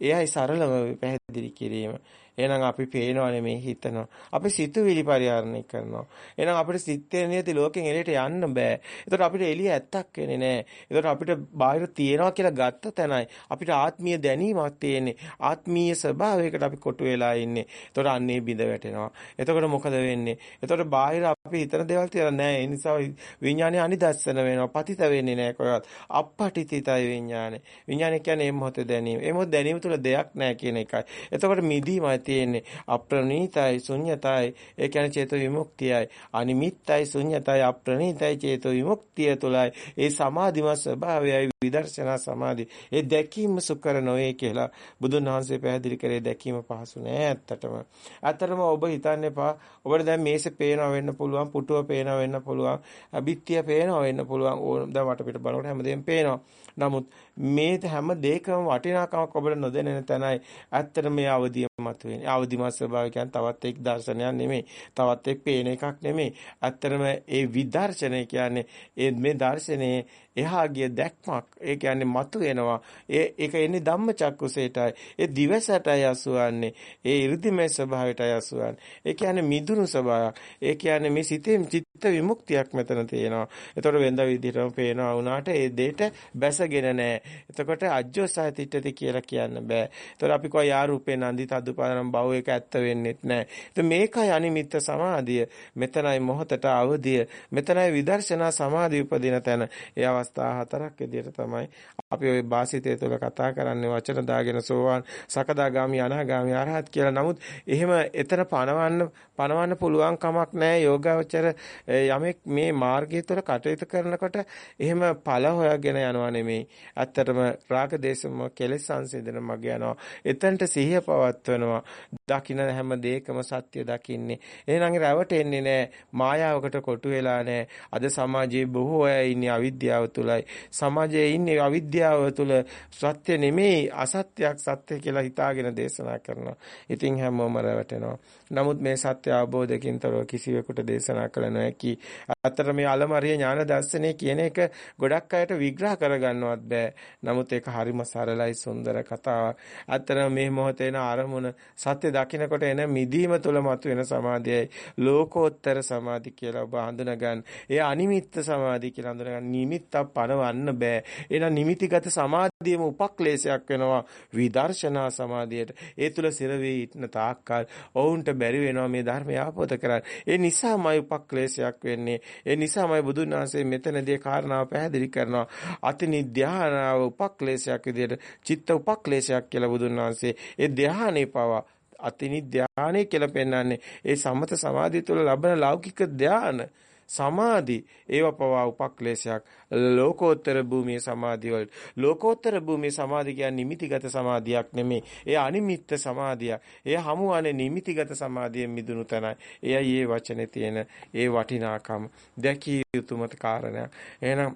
එයයි සරලව පැහැදිලි කිරීම. එහෙනම් අපි පේනවනේ මේ හිතනවා. අපි සිතුවිලි පරිහරණය කරනවා. එහෙනම් අපිට සිත්තේ නියති ලෝකෙන් එළියට යන්න බෑ. ඒතකොට අපිට එළිය ඇත්තක් වෙන්නේ නෑ. ඒතකොට අපිට බාහිර තියනවා කියලා ගත්ත තැනයි අපිට ආත්මීය දැනීමක් තියෙන්නේ. ආත්මීය ස්වභාවයකට අපි කොටු වෙලා ඉන්නේ. ඒතකොට අන්නේ බිඳ වැටෙනවා. එතකොට මොකද වෙන්නේ? එතකොට බාහිර අපි හිතන දේවල් තියලා නෑ. ඒ නිසා විඥානය අනිදස්සන වෙනවා. පතිත වෙන්නේ නෑ කොහෙවත්. අපපටිතිතයි විඥානය. විඥානය කියන්නේ මේ මොහොතේ දැනීම. මේ මොහොත දැනීම තුළ දෙයක් නෑ කියන එකයි. එතකොට මිදීමයි තියෙන්නේ. අප්‍රණීතයි ශුන්්‍යතයි. ඒ කියන්නේ චේතෝ විමුක්තියයි. අනිමිත්තයි ශුන්්‍යතයි අප්‍රණීතයි චේතෝ විමුක්තිය තුලයි ඒ සමාධිමත් ස්වභාවයයි විදර්ශනා සමාධි. ඒ දැකීම සුකර නොවේ කියලා බුදුන් වහන්සේ පැහැදිලි කරේ දැකීම පහසු නෑ ඇත්තටම. ඇත්තටම ඔබ හිතන්න එපා. ඔබට දැන් මේසෙ පේනවා වෙන්න පුළුවන් පුටුව පේනවා වෙන්න පුළුවන් බිත්තිය පේනවා වෙන්න පුළුවන්. දැන් වටපිට බලනකොට හැමදේම පේනවා. නමුත් මේ හැම දෙයකම වටිනාකමක් ඔබට නොදැනෙන තැනයි ඇත්තට මේ අවදිය මතුවෙන්නේ. අවදිමත් ස්වභාවය කියන්නේ තවත් එක් දර්ශනයක් නෙමෙයි. තවත් එක් පේන එකක් නෙමෙයි. ඇත්තටම ඒ විදර්ශනය කියන්නේ ඒ මේ දර්ශනයේ එහා ගිය දැක්මක්. ඒ කියන්නේ මතු වෙනවා. ඒ ඒක එන්නේ ධම්මචක්කුසේටයි. ඒ දිවසටයි අසුවන්නේ. ඒ 이르දිමේ ස්වභාවයටයි අසුවන්නේ. ඒ කියන්නේ මිදුණු ස්වභාවයක්. ඒ කියන්නේ මේ සිතේ චිත්ත විමුක්තියක් මෙතන තියෙනවා. ඒතකොට වෙනද විදිහටම පේනවා වුණාට ඒ දෙයට බැසගෙන නැහැ. එතකොට අජ්ජෝසය තිටති කියලා කියන්න බෑ. ඒතකොට අපි කෝ යා රූපේ නන්දි තදුපාරම් බව එක ඇත්ත වෙන්නේත් නැහැ. ඒත් මේකයි අනිමිත්ත සමාධිය. මෙතනයි මොහතට අවදිය. මෙතනයි විදර්ශනා සමාධිය උපදින තැන. ඒ අවස්ථා හතරක් විදිහට තමයි අපි ওই වාසිතය තුළ කතා කරන්නේ වචන දාගෙන සෝවාන් සකදාගාමි අනාගාමි අරහත් කියලා. නමුත් එහෙම එතන පණවන්න පණවන්න පුළුවන් කමක් නැහැ යෝගාවචර යමෙක් මේ මාර්ගය තුළ කටයුතු කරනකොට එහෙම ඵල හොයාගෙන යනවා නෙමෙයි. ඇත්තටම රාග දේශම කෙලෙස් සංසිඳන මග යනවා. එතනට සිහිය පවත්වනවා. දකින්න හැම දෙයකම සත්‍ය දකින්නේ. එහෙනම් රැවටෙන්නේ නැහැ. මායාවකට කොටු වෙලා නැහැ. අද සමාජයේ බොහෝ අය ඉන්නේ අවිද්‍යාව තුලයි. සමාජයේ ඉන්නේ අවිද්‍යාව තුල සත්‍ය නෙමෙයි අසත්‍යයක් සත්‍ය කියලා හිතාගෙන දේශනා කරනවා. ඉතින් හැමෝම රැවටෙනවා. නමුත් මේ සත්‍ය අවබෝධකින් තොරව කිසිවෙකුට දේශනා කළ නොහැකි. අතර මේ අලමරිය ඥාන දර්ශනය කියන එක ගොඩක් අයට විග්‍රහ කරගන්නවත් බෑ. නමුත් ඒක හරිම සරලයි සුන්දර කතාවක්. අතර මේ මොහොතේන අරමුණ සත්‍ය දකිනකොට එන මිදීම තුළ මතුවෙන සමාධියයි ලෝකෝත්තර සමාධි කියලා ඔබ හඳුනගන්න. ඒ අනිමිත්ත සමාධි කියලා හඳුනගන්න. නිමිත්තක් පනවන්න බෑ. එහෙනම් නිමිතිගත සමාධියම උපක්ලේශයක් වෙනවා විදර්ශනා සමාධියට. ඒ තුළ සිර වේ ඉන්න තාක්කල් ඔවුන්ට බැරි වෙනවා මේ ධර්මය ආපෝත කරන්න. ඒ නිසාමයි උපක්ලේශයක් වෙන්නේ. ඒ නිසාමයි බුදුන් වහන්සේ මෙතනදී කාරණාව පැහැදිලි කරනවා. අතිනි ධානාව උපක්ලේශයක් විදිහට චිත්ත උපක්ලේශයක් කියලා බුදුන් වහන්සේ ඒ ධානයේ පවා අතිනි ධානය කියලා පෙන්වන්නේ ඒ සමත සමාධිය තුළ ලබන ලෞකික ධාන සමාධි. ඒව පවා උපක්ලේශයක්. ලෝකෝත්තර භූමියේ සමාධිය වලට ලෝකෝත්තර භූමියේ සමාධිය කියන්නේ නිමිතිගත සමාධියක් නෙමෙයි. ඒ අනිමිත්ත සමාධිය එය හමුවන්නේ නිමිතිගත සමාධියෙන් මිදුණු තැනයි. එයයි මේ වචනේ තියෙන ඒ වටිනාකම. දැකිය යුතුම කාරණයක්. එහෙනම්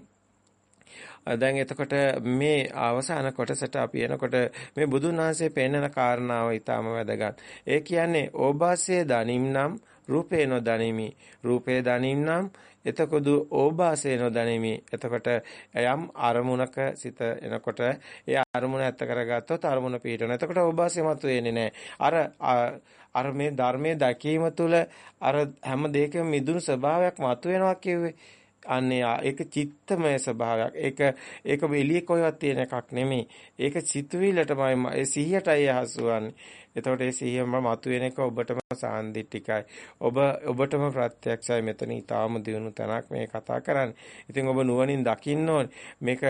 දැන් එතකොට මේ අවසාන කොටසට අපි එනකොට මේ බුදුන් වහන්සේ පෙන්වන කාරණාව ඊටම වැදගත්. ඒ කියන්නේ ඕභාසයේ දනිම් නම් රූපේ නොදනිමි. රූපේ දනිම් නම් එතකොට ඕභාසයේ නොදනිමි. එතකොට යම් අරමුණක සිත එනකොට ඒ අරමුණ ඇත්ත කරගත්තොත් අරමුණ පිටවෙන. එතකොට ඕභාසය මත වෙන්නේ නැහැ. අර අර මේ ධර්මයේ දැකීම තුළ අර හැම දෙයකම මිදුණු ස්වභාවයක් මතුවෙනවා කියුවේ. අන්නේ ඒක චිත්තමය ස්වභාවයක්. ඒක ඒක එළියේ කොහෙවත් තියෙන එකක් නෙමෙයි. ඒක සිතුවිල්ලටමයි ඒ සිහියටයි හසුවන්නේ. එතකොට ඒ සිහියම මතුවෙන එක ඔබටම සාන්දිටිකයි. ඔබ ඔබටම ප්‍රත්‍යක්ෂයි මෙතන ඊටාම දිනු තැනක් මේ කතා කරන්නේ. ඉතින් ඔබ නුවණින් දකින්න ඕනේ. මේක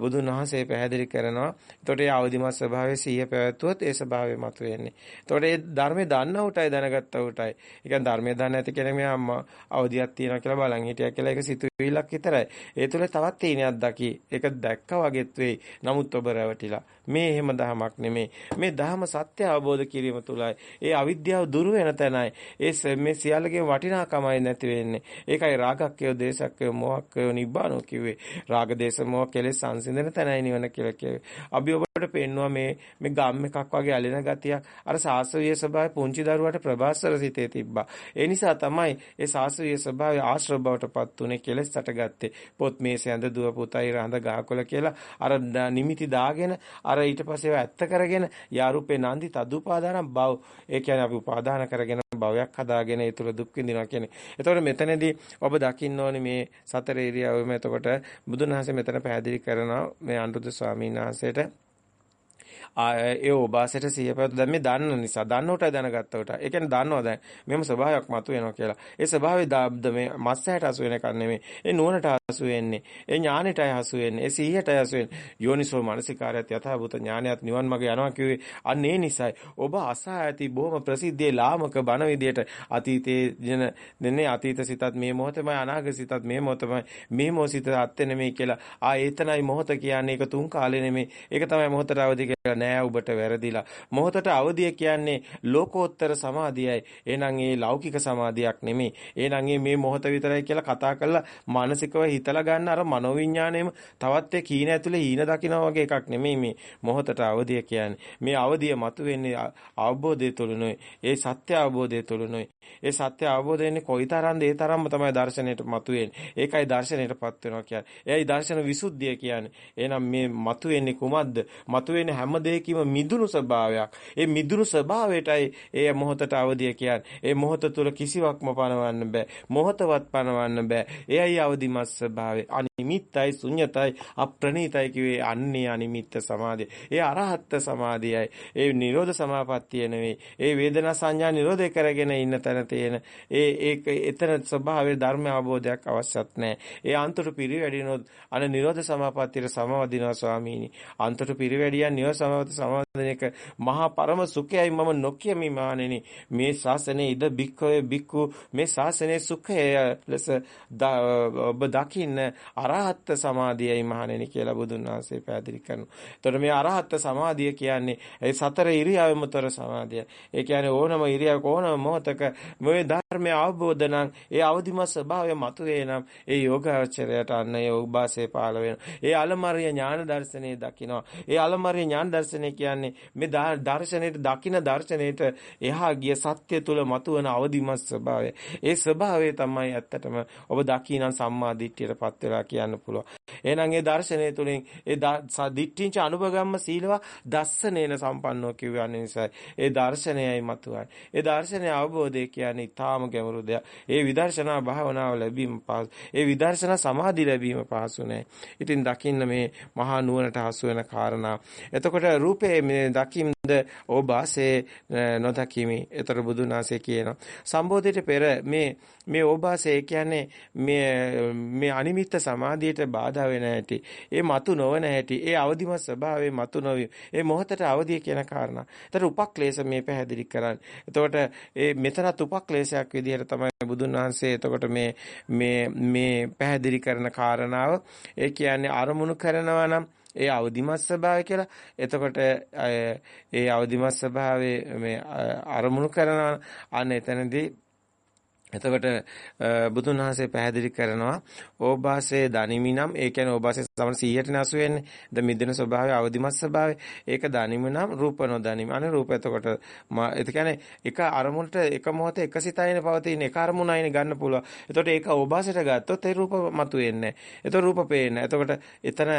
බුදුන් වහන්සේ පැහැදිලි කරනවා. එතකොට ඒ අවදිමත් ස්වභාවයේ සිහිය පැවැත්වුවොත් ඒ ස්වභාවය මතුවෙන්නේ. එතකොට ඒ ධර්මයේ දන්න උටයි දැනගත්ත උටයි. ඒ කියන්නේ ධර්මයේ දන්නේ නැති කෙනෙක් මේ අම්මා අවදියක් තියනවා කියලා බලන් හිටියා කියලා ඒක සිතුවිල්ලක් විතරයි. ඒ තුළ තවත් තීනයක් දකි. ඒක දැක්කා වගේත් වෙයි. නමුත් ඔබ රැවටිලා. මේ එහෙම දහමක් නෙමෙයි. මේ දහම සත්‍ය අවබෝධ කිරීම තුලයි. ඒ අවිද්‍යාව දුරු වෙන තැනයි. ඒ මේ සියල්ලගේ වටිනාකමයි නැති වෙන්නේ. ඒකයි රාගක්කය, දේශක්කය, මොහක්කය, නිබ්බානෝ කිව්වේ. රාග, දේශ, මොහ කෙලෙස් සංසිඳන තැනයි නිවන කියලා කිව්වේ. අපි ඔබට පෙන්නවා මේ මේ ගම් එකක් වගේ ඇලෙන ගතියක්. අර සාස්ත්‍රීය ස්වභාවය පුංචි දරුවට ප්‍රභාස්වර සිතේ තිබ්බා. ඒ නිසා තමයි ඒ සාස්ත්‍රීය ස්වභාවය ආශ්‍රව බවටපත් උනේ කෙලෙස් හටගත්තේ. පොත් මේසේ ඇඳ දුව පුතයි රඳ ගහකොළ කියලා අර නිමිති දාගෙන අර ඊට පස්සේ ඇත්ත කරගෙන යාරුපේ නන්දි තදුපාදාන භව ඒ කියන්නේ අපි උපාදාන කරගෙන භවයක් හදාගෙන ඒ තුල දුක් විඳිනවා කියන්නේ. එතකොට මෙතනදී ඔබ දකින්න ඕනේ මේ සතර ඉරියව්වෙම එතකොට බුදුන් වහන්සේ මෙතන පැහැදිලි කරනවා මේ අනුරුද්ධ ස්වාමීන් වහන්සේට ඒ ඕබාසයට සියපැවත දැන් මේ දන්න නිසා දන්න උටයි දැනගත්ත උට. ඒ කියන්නේ දන්නවා දැන් මෙහෙම ස්වභාවයක් මතුවෙනවා කියලා. ඒ ස්වභාවය දාබ්ද මේ මස්සයට හසු වෙන එකක් නෙමෙයි. ඒ නුවණට හසු වෙන්නේ. ඒ ඥානෙටයි හසු වෙන්නේ. ඒ සිහියටයි හසු වෙන්නේ. යෝනිසෝ මානසිකාරයත් යථාභූත ඥානයත් නිවන් මඟ යනවා කිව්වේ අන්න ඒ නිසායි. ඔබ අසා ඇති බොහොම ප්‍රසිද්ධියේ ලාමක බණ විදියට අතීතයේ ජන දෙන්නේ අතීත සිතත් මේ මොහොතමයි අනාගත සිතත් මේ මොහොතමයි මේ මොහොත අත්‍ය නෙමෙයි කියලා. ආ ඒතනයි මොහොත කියන්නේ ඒක තුන් කාලේ නෙමෙයි. ඒක තමයි මොහොතට අවදි කියලා නෑ ඔබට වැරදිලා. මොහොතට අවදිය කියන්නේ ලෝකෝත්තර සමාධියයි. එහෙනම් ඒ ලෞකික සමාධියක් නෙමෙයි. එහෙනම් මේ මොහොත විතරයි කියලා කතා කරලා මානසිකව හිතලා ගන්න අර මනෝවිඤ්ඤාණයම තවත් ඒ කීන ඇතුලේ හීන දකිනා වගේ එකක් නෙමෙයි මේ මොහොතට අවදිය කියන්නේ. මේ අවදිය මතුවෙන්නේ අවබෝධය තුළනොයි. ඒ සත්‍ය අවබෝධය තුළනොයි. ඒ සත්‍ය අවබෝධ වෙන්නේ කොයිතරම්ද ඒ තරම්ම තමයි දර්ශනයට මතුවෙන්නේ. ඒකයි දර්ශනයටපත් වෙනවා කියන්නේ. එයයි දර්ශන විසුද්ධිය කියන්නේ. එහෙනම් මේ මතුවෙන්නේ කුමක්ද? මතුවෙන්නේ හැම හැම දෙයකම මිදුණු ස්වභාවයක්. ඒ මිදුණු ස්වභාවයටයි ඒ මොහොතට අවදිය කියන්නේ. ඒ මොහොත තුල කිසිවක්ම පනවන්න බෑ. මොහොතවත් පනවන්න බෑ. එයයි අවදිමත් ස්වභාවය. අනිමිත්තයි ශුන්‍යතයි අප්‍රණීතයි කිව්වේ අන්නේ අනිමිත්ත සමාධිය. ඒ අරහත් සමාධියයි. ඒ නිරෝධ සමාපත්තිය නෙවෙයි. ඒ වේදනා සංඥා නිරෝධය කරගෙන ඉන්න තැන තියෙන ඒ ඒක එතන ස්වභාවයේ ධර්ම අවබෝධයක් අවශ්‍යත් නැහැ. ඒ අන්තර පිරිවැඩිනොත් අන නිරෝධ සමාපත්තියට සමවදිනවා ස්වාමීනි. අන්තර පිරිවැඩියන් නිරෝධ සමාපත්ති සමාදන එක මහා පරම සුඛයයි මම නොකියමි මානෙනි. මේ ශාසනයේ ඉද බික්කවේ බික්කු මේ ශාසනයේ සුඛය ලෙස ඔබ දකින්න අරහත් සමාධියයි මහණෙනි කියලා බුදුන් වහන්සේ පැහැදිලි කරනවා. එතකොට මේ අරහත් සමාධිය කියන්නේ ඒ සතර ඉරියව්වමතර සමාධිය. ඒ කියන්නේ ඕනම ඉරියව්වක ඕනම මොහතක මේ ධර්මය අවබෝධ නම් ඒ අවදිමත් ස්වභාවය මතුවේ නම් ඒ යෝගාචරයට අන්න ඒ උපාසේ පාල වෙනවා. ඒ අලමරිය ඥාන දර්ශනේ දකිනවා. ඒ අලමරිය ඥාන දර්ශනේ කියන්නේ මේ දර්ශනයේ දකින දර්ශනයේට එහා ගිය සත්‍ය තුල මතුවන අවදිමත් ස්වභාවය. ඒ ස්වභාවය තමයි ඇත්තටම ඔබ දකින සම්මා දිට්ඨියටපත් වෙලා කියන්න පුළුවන්. එහෙනම් ඒ දර්ශනය තුලින් ඒ දිට්ඨිංච අනුභගම්ම සීලවා දස්සනේන සම්පන්නෝ කියවන්නේ නිසා ඒ දර්ශනයයි මතුවයි. ඒ දර්ශනය අවබෝධය කියන්නේ ඊටාම ගැඹුරු දෙයක්. ඒ විදර්ශනා භාවනාව ලැබීම පහසු. ඒ විදර්ශනා සමාධි ලැබීම පහසු නෑ. ඉතින් දකින්න මේ මහා නුවණට හසු වෙන කාරණා. එතකොට රූපේ මේ දකින්ද ඕබාසේ නොදකිමි. ඒතර බුදුන් වහන්සේ කියනවා. සම්බෝධියට පෙර මේ මේ ඕබාසේ කියන්නේ මේ මේ අනිමිත්ත සමාධියට බාධා වෙන හැටි. ඒ මතු නොවන හැටි. ඒ අවදිමත් ස්වභාවයේ මතු නොවි. ඒ මොහතට අවදිය කියන කාරණා. ඒතර උපක්ලේශ මේ පැහැදිලි කරන්නේ. එතකොට ඒ මෙතනත් උපක්ලේශයක් විදිහට තමයි බුදුන් වහන්සේ එතකොට මේ මේ මේ පැහැදිලි කරන කාරණාව. ඒ කියන්නේ අරමුණු කරනවා නම් ඒ අවදිමත් ස්වභාවය කියලා. එතකොට ඒ අවදිමත් ස්වභාවයේ මේ අරමුණු කරනවා අන්න එතනදී එතකොට බුදුන් වහන්සේ පැහැදිලි කරනවා ඕභාසයේ දනිමිනම් ඒ කියන්නේ ඕභාසයේ සමන 100ට නසු වෙන්නේ. ද මිදෙන ස්වභාවය අවදිමත් ස්වභාවය. ඒක දනිමිනම් රූප නොදනිම. අනේ රූප එතකොට ඒ කියන්නේ එක අරමුණට එක මොහොතේ එක සිතයිනේ පවතින එක අරමුණයිනේ ගන්න පුළුවන්. එතකොට ඒක ඕභාසයට ගත්තොත් ඒ රූප මතුවෙන්නේ එතකොට රූප පේන්නේ එතකොට එතන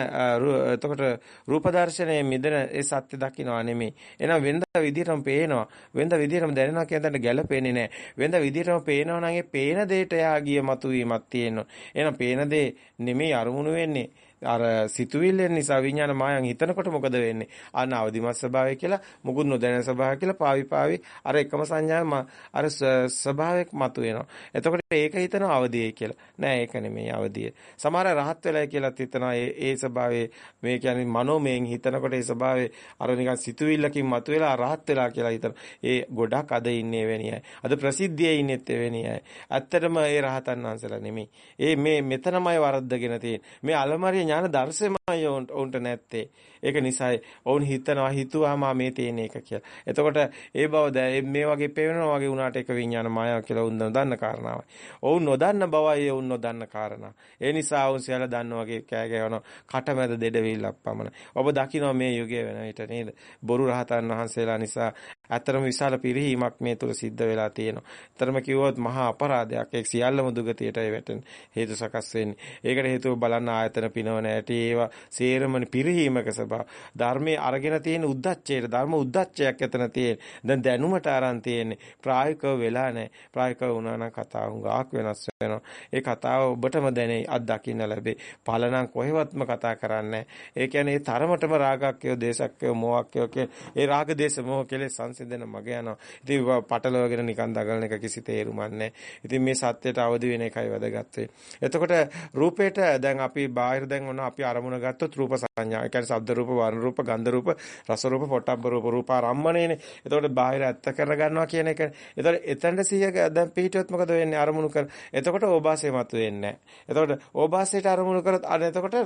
එතකොට රූප දර්ශනයේ මිදෙන ඒ සත්‍ය දකින්නවා නෙමෙයි. එහෙනම් වෙනද විදිහටම පේනවා. වෙනද විදිහටම දැනෙනවා කියන දන්න ගැළපෙන්නේ නැහැ. වෙනද විදිහටම පේනවා නම් ඒ පේන දෙයට එහා ගිය මතුවීමක් තියෙනවා. එහෙනම් පේන දේ නෙමෙයි අරමුණු වෙන්නේ. අර සිතුවිල්ලෙන් නිසා විඥාන මායන් හිතනකොට මොකද වෙන්නේ? අන්න අවදිමත් ස්වභාවය කියලා මුකුත් නොදැනෙන ස්වභාවය කියලා පාවි පාවි අර එකම සංඥාව අර ස්වභාවයක් මතුවෙනවා. එතකොට ඒක හිතනවා අවදියයි කියලා. නෑ ඒක නෙමෙයි අවදිය. සමහර රහත් වෙලයි කියලාත් හිතනවා ඒ ඒ ස්වභාවයේ මේ කියන්නේ මනෝමයෙන් හිතනකොට ඒ ස්වභාවයේ අර නිකන් සිතුවිල්ලකින් මතුවෙලා රහත් වෙලා කියලා හිතනවා. ඒ ගොඩක් අද ඉන්නේ වෙණි අය. අද ප්‍රසිද්ධියේ ඉන්නෙත් වෙණි අය. ඇත්තටම ඒ රහතන් වහන්සේලා නෙමෙයි. ඒ මේ මෙතනමයි වරද්දගෙන තියෙන්නේ. මේ අලමාරිය ඥාන දර්ශනමයි උන්ට නැත්තේ. ඒක නිසායි ඔවුන් හිතනවා හිතුවාම මේ තියෙන එක කියලා. එතකොට ඒ බව මේ වගේ පේනවා වගේ උනාට ඒක විඥාන මායාව කියලා උන් දන්න කාරණාවයි. ඔවුන් නොදන්න බවයි ඔවුන් නොදන්න කාරණා. ඒ නිසා ඔවුන් සියල්ල දන්න වගේ කෑ ගහනවා කටමැද දෙඩවිල්ලක් පමණ. ඔබ දකිනවා මේ යුගයේ වෙන විට නේද? බොරු රහතන් වහන්සේලා නිසා ඇත්තරම විශාල පිරිහීමක් මේ තුල සිද්ධ වෙලා තියෙනවා. ඇත්තරම කිව්වොත් මහා අපරාධයක්. ඒක සියල්ලම දුගතියටයි වැටෙන හේතු සකස් වෙන්නේ. ඒකට හේතුව බලන්න ආයතන පිනවන ඇටි ඒවා සේරමනි පිරිහීමක ස්වභාව. ධර්මයේ අරගෙන තියෙන උද්දච්චයට ධර්ම උද්දච්චයක් එතන තියෙන. දැන් දැනුමට aran තියෙන්නේ. ප්‍රායෝගිකව වෙලා නැහැ. ප්‍රායෝගිකව වුණා නම් කතාව හුඟක් වෙනස් වෙනවා. ඒ කතාව ඔබටම දැනේ අත්දකින්න ලැබේ. පළනම් කොහෙවත්ම කතා කරන්නේ ඒ කියන්නේ ඒ තරමටම රාගක්කයෝ දේශක්කයෝ මොහක්කයෝ ඒ රාග දේශ මොහ කෙලෙස් සංසිඳන මග යනවා. ඉතින් පටලවගෙන නිකන් දගලන එක කිසි තේරුමක් නැහැ. ඉතින් මේ සත්‍යයට අවදි වෙන එකයි වැදගත් එතකොට රූපේට දැන් අපි බාහිර දැන් ඔන්න අපි අරමුණ ගත්තොත් රූප සංඥා. ඒ කියන්නේ ශබ්ද රූප, වර්ණ රූප, ගන්ධ රූප, රස රූප, පොට්ටබ්බ රූප, රූපාරම්මණයනේ. එතකොට බාහිර ඇත්ත කර ගන්නවා කියන එක. එතකොට එතනට සිහිය දැන් පිහිටියොත් මොකද වෙන්නේ? අරමුණු කර. එතකොට ඕබාසය මතු වෙන්නේ නැහැ. එතකොට ඕබාසයට අරමුණු කරත් අර එතකොට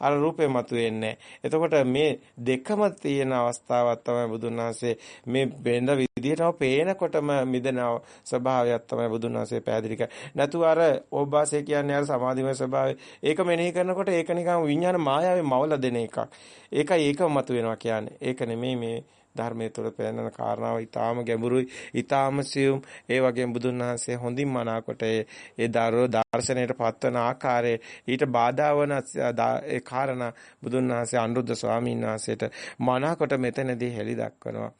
අර රූපේ මතු වෙන්නේ එතකොට මේ දෙකම තියෙන අවස්ථාවක් තමයි බුදුන් වහන්සේ මේ වෙන විදිහටම පේනකොටම මිදෙන ස්වභාවයක් තමයි බුදුන් වහන්සේ පැහැදිලි කරන්නේ. නැතු අර ඕබාසය කියන්නේ අර සමාධිමය ස්වභාවය. ඒක මෙනෙහි කරනකොට ඒක නිකන් විඥාන මායාවේ මවල දෙන එකක්. ඒකයි ඒකම මතුවෙනවා කියන්නේ. ඒක නෙමෙයි මේ ධර්මයේ තුල පෙන්වන කාරණාව ඊටාම ගැඹුරුයි ඊටාම සියුම් ඒ වගේම බුදුන් වහන්සේ හොඳින් මනාකොට ඒ දරෝ දර්ශනයට පත්වන ආකාරය ඊට බාධා වන ඒ කාරණා බුදුන් වහන්සේ අනුරුද්ධ ස්වාමීන් වහන්සේට මනාකොට මෙතනදී හෙළි දක්වනවා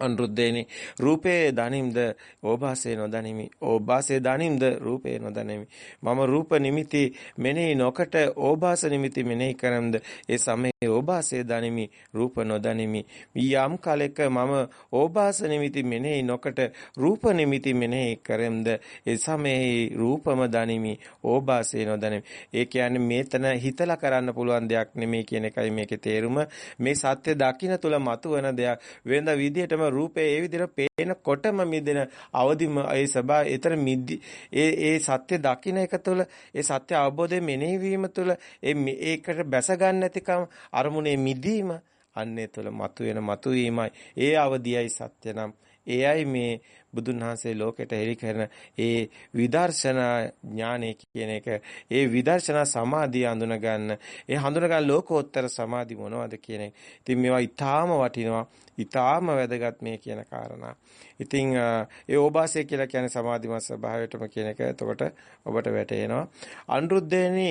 අනුරුද්ධේනි රූපේ දනිම්ද ඕභාසය නොදනිමි. ඕභාසය දනිම්ද රූපේ නොදනිමි. මම රූප නිමිති මෙනෙහි නොකට ඕභාස නිමිති මෙනෙහි කරම්ද ඒ සමේ ඕභාසය දනිමි රූප නොදනිමි. යම් කලෙක මම ඕභාස නිමිති මෙනෙහි නොකට රූප නිමිති මෙනෙහි කරම්ද ඒ සමේ රූපම දනිමි ඕභාසය නොදනිමි. ඒ කියන්නේ මේතන හිතලා කරන්න පුළුවන් දෙයක් නෙමෙයි කියන එකයි මේකේ තේරුම. මේ සත්‍ය දකින්න තුල මතුවන දෙයක්. වෙනද විදිහටම රූපේ ඒ විදිහට පේනකොටම මිදෙන අවදිම ඒ සබා ඒතර මිදි ඒ ඒ සත්‍ය දකින්න එක තුළ ඒ සත්‍ය අවබෝධය මෙනෙහි වීම තුළ ඒ ඒකට බැස ගන්න නැතිකම අරමුණේ මිදීම අන්නේ තුළ මතුවෙන මතුවීමයි. ඒ අවදියයි සත්‍ය නම්. එයයි මේ බුදුන් වහන්සේ ලෝකෙට හෙළි කරන ඒ විදර්ශනා ඥානය කියන එක ඒ විදර්ශනා සමාධිය හඳුන ගන්න ඒ හඳුන ගන්න ලෝකෝත්තර සමාධි මොනවද කියන එක. ඉතින් මේවා ඊටාම වටිනවා. ඊටාම වැදගත් මේ කියන කාරණා. ඉතින් ඒ ඕබාසය කියලා කියන්නේ සමාධිමත් ස්වභාවයටම කියන එක එතකොට ඔබට වැටහෙනවා. අනුරුද්ධේනි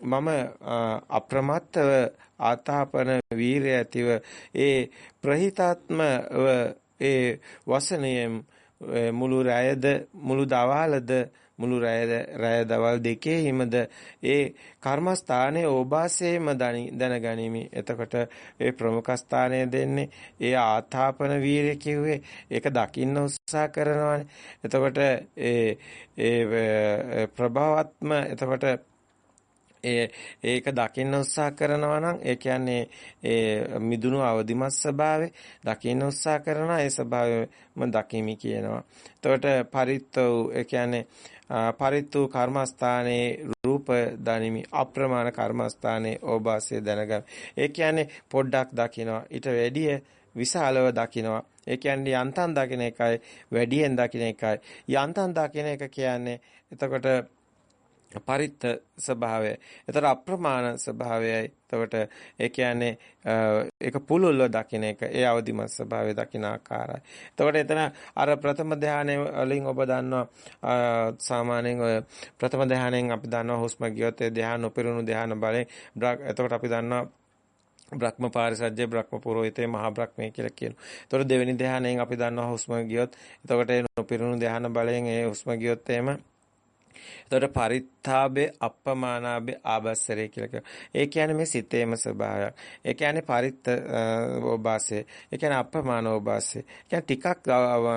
මම අප්‍රමත්තව ආතාපන වීරය ඇතිව ඒ ප්‍රහිතාත්මව ඒ වසනයෙන් මුළු රැයද මුළු දවල්ද මුළු රැය දවල් දෙකේ හිමද ඒ කර්මස්ථානයේ ඕබාසයේම දැනගනිමි. එතකොට ඒ ප්‍රමුඛ ස්ථානය දෙන්නේ ඒ ආතාපන වීරිය කිව්වේ ඒක දකින්න උත්සාහ කරනවානේ. එතකොට ඒ ඒ ප්‍රභාවත්ම එතකොට ඒ ඒක දකින්න උත්සාහ කරනවා නම් ඒ කියන්නේ ඒ මිදුණු අවදිමත් ස්වභාවය දකින්න උත්සාහ කරනවා ඒ ස්වභාවයම දකිමි කියනවා. එතකොට පරිත්තෝ ඒ කියන්නේ පරිත්තු කර්මස්ථානයේ රූප දනිමි අප්‍රමාණ කර්මස්ථානයේ ඕබාසය දැනගන්න. ඒ කියන්නේ පොඩ්ඩක් දකිනවා. ඊට වැඩිය විශාලව දකිනවා. ඒ කියන්නේ යන්තම් දකින එකයි වැඩියෙන් දකින එකයි. යන්තම් දකින එක කියන්නේ එතකොට පරිත්ත ස්වභාවය. ඒතර අප්‍රමාණ ස්වභාවයයි. එතකොට ඒ කියන්නේ ඒක පුළුල්ව දකින්න එක ඒ අවදිමත් ස්වභාවය දකින්න ආකාරයි. එතකොට එතන අර ප්‍රථම ධානය වලින් ඔබ දන්නවා සාමාන්‍යයෙන් ඔය ප්‍රථම ධානයෙන් අපි දන්නවා හුස්ම ගියොත් ඒ ධාන උපරිණු ධාන බලෙන් එතකොට අපි දන්නවා බ්‍රහ්ම පාරිසජ්‍ය බ්‍රහ්ම පුරোহিතේ මහා බ්‍රහ්මයේ කියලා කියනවා. එතකොට දෙවෙනි ධානයෙන් අපි දන්නවා හුස්ම ගියොත් එතකොට ඒ උපරිණු ධාන බලයෙන් ඒ හුස්ම ගියොත් එහෙම එතකොට පරිත්තාබේ අප්පමානාබේ ආබස්සරේ කියලා කියනවා. ඒ කියන්නේ මේ සිතේම ස්වභාවයක්. ඒ කියන්නේ පරිත්ත ඕබාසය. ඒ කියන්නේ අප්පමාන ඕබාසය. ඒ කියන්නේ ටිකක්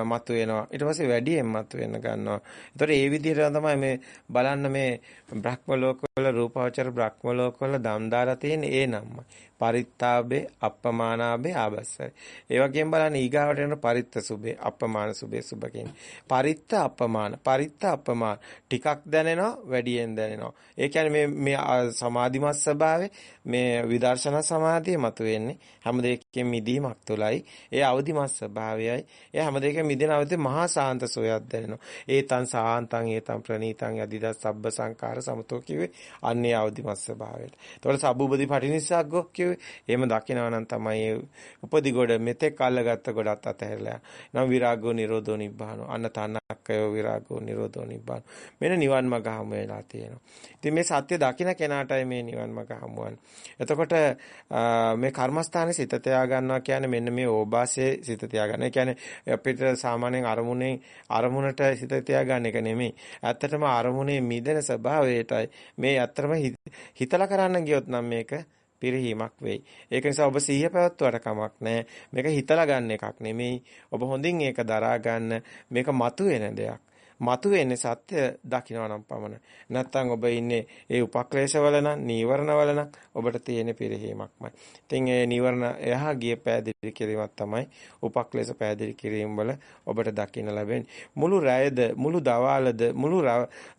මතු වෙනවා. ඊට පස්සේ වැඩියෙන් මතු වෙන්න ගන්නවා. එතකොට ඒ විදිහට තමයි මේ බලන්න මේ බ්‍රහ්ම ලෝකවල රූපාවචර බ්‍රහ්ම ලෝකවල දම් දාලා තියෙන ඒ නම්මයි. පරිත්තාබේ අප්පමානාබේ ආබස්සරේ. ඒ වගේම බලන්න ඊගාවට යන පරිත්ත සුබේ අප්පමාන සුබේ සුබ කියන්නේ. පරිත්ත අප්පමාන පරිත්ත අප්පමාන ටිකක් දැනෙනවා වැඩියෙන් දැනෙනවා. ඒ කියන්නේ මේ මේ සමාධිමත් ස්වභාවය මේ විදර්ශනා සමාධිය මතුවෙන්නේ හැම දෙයකින් මිදීමක් තුළයි. ඒ අවදිමත් ස්වභාවයයි. ඒ හැම දෙයකින් මිදෙන අවදි මහා සාන්ත සෝයක් දැනෙනවා. ඒතං සාන්තං ඒතං ප්‍රණීතං යදිදස් සබ්බ සංකාර සමතෝ කිව්වේ අන්නේ අවදිමත් ස්වභාවයට. ඒතකොට සබ්බුපදී පටිනිස්සග්ගෝ කිව්වේ එහෙම දකිනවා නම් තමයි උපදි ගොඩ මෙතෙක් අල්ලගත්ත ගොඩත් අතහැරලා නම් විරාගෝ නිරෝධෝ නිබ්බානෝ අන්න තන්නක්කයෝ විරාගෝ නිරෝධෝ නිබ්බානෝ මෙන්න නිවන් මඟ හමු වෙලා තියෙනවා. ඉතින් මේ සත්‍ය දකින්න කෙනාටයි මේ නිවන් මඟ හමුවන්නේ. එතකොට මේ කර්මස්ථානයේ සිත තියා ගන්නවා කියන්නේ මෙන්න මේ ඕබාසයේ සිත තියා ගන්න. ඒ කියන්නේ අපිට සාමාන්‍යයෙන් අරමුණෙන් අරමුණට සිත තියා ගන්න එක නෙමෙයි. ඇත්තටම අරමුණේ මිදෙන ස්වභාවයටයි මේ ඇත්තටම හිතලා කරන්න ගියොත් නම් මේක පිරිහීමක් වෙයි. ඒක නිසා ඔබ සිහිය පැවැත්වුවට කමක් නැහැ. මේක හිතලා ගන්න එකක් නෙමෙයි. ඔබ හොඳින් ඒක දරා ගන්න මේක මතුවෙන දෙයක්. මතුවෙන්නේ සත්‍ය දකිනවා නම් පමණ. නැත්තම් ඔබ ඉන්නේ ඒ උපක්ලේශවල නම් නීවරණවල නම් ඔබට තියෙන පිරිහීමක්මයි. ඉතින් ඒ නීවරණ එහා ගිය පෑදිලි කිරීමක් තමයි උපක්ලේශ පෑදිලි කිරීම වල ඔබට දකින්න ලැබෙන්නේ. මුළු රැයද මුළු දවල්ද මුළු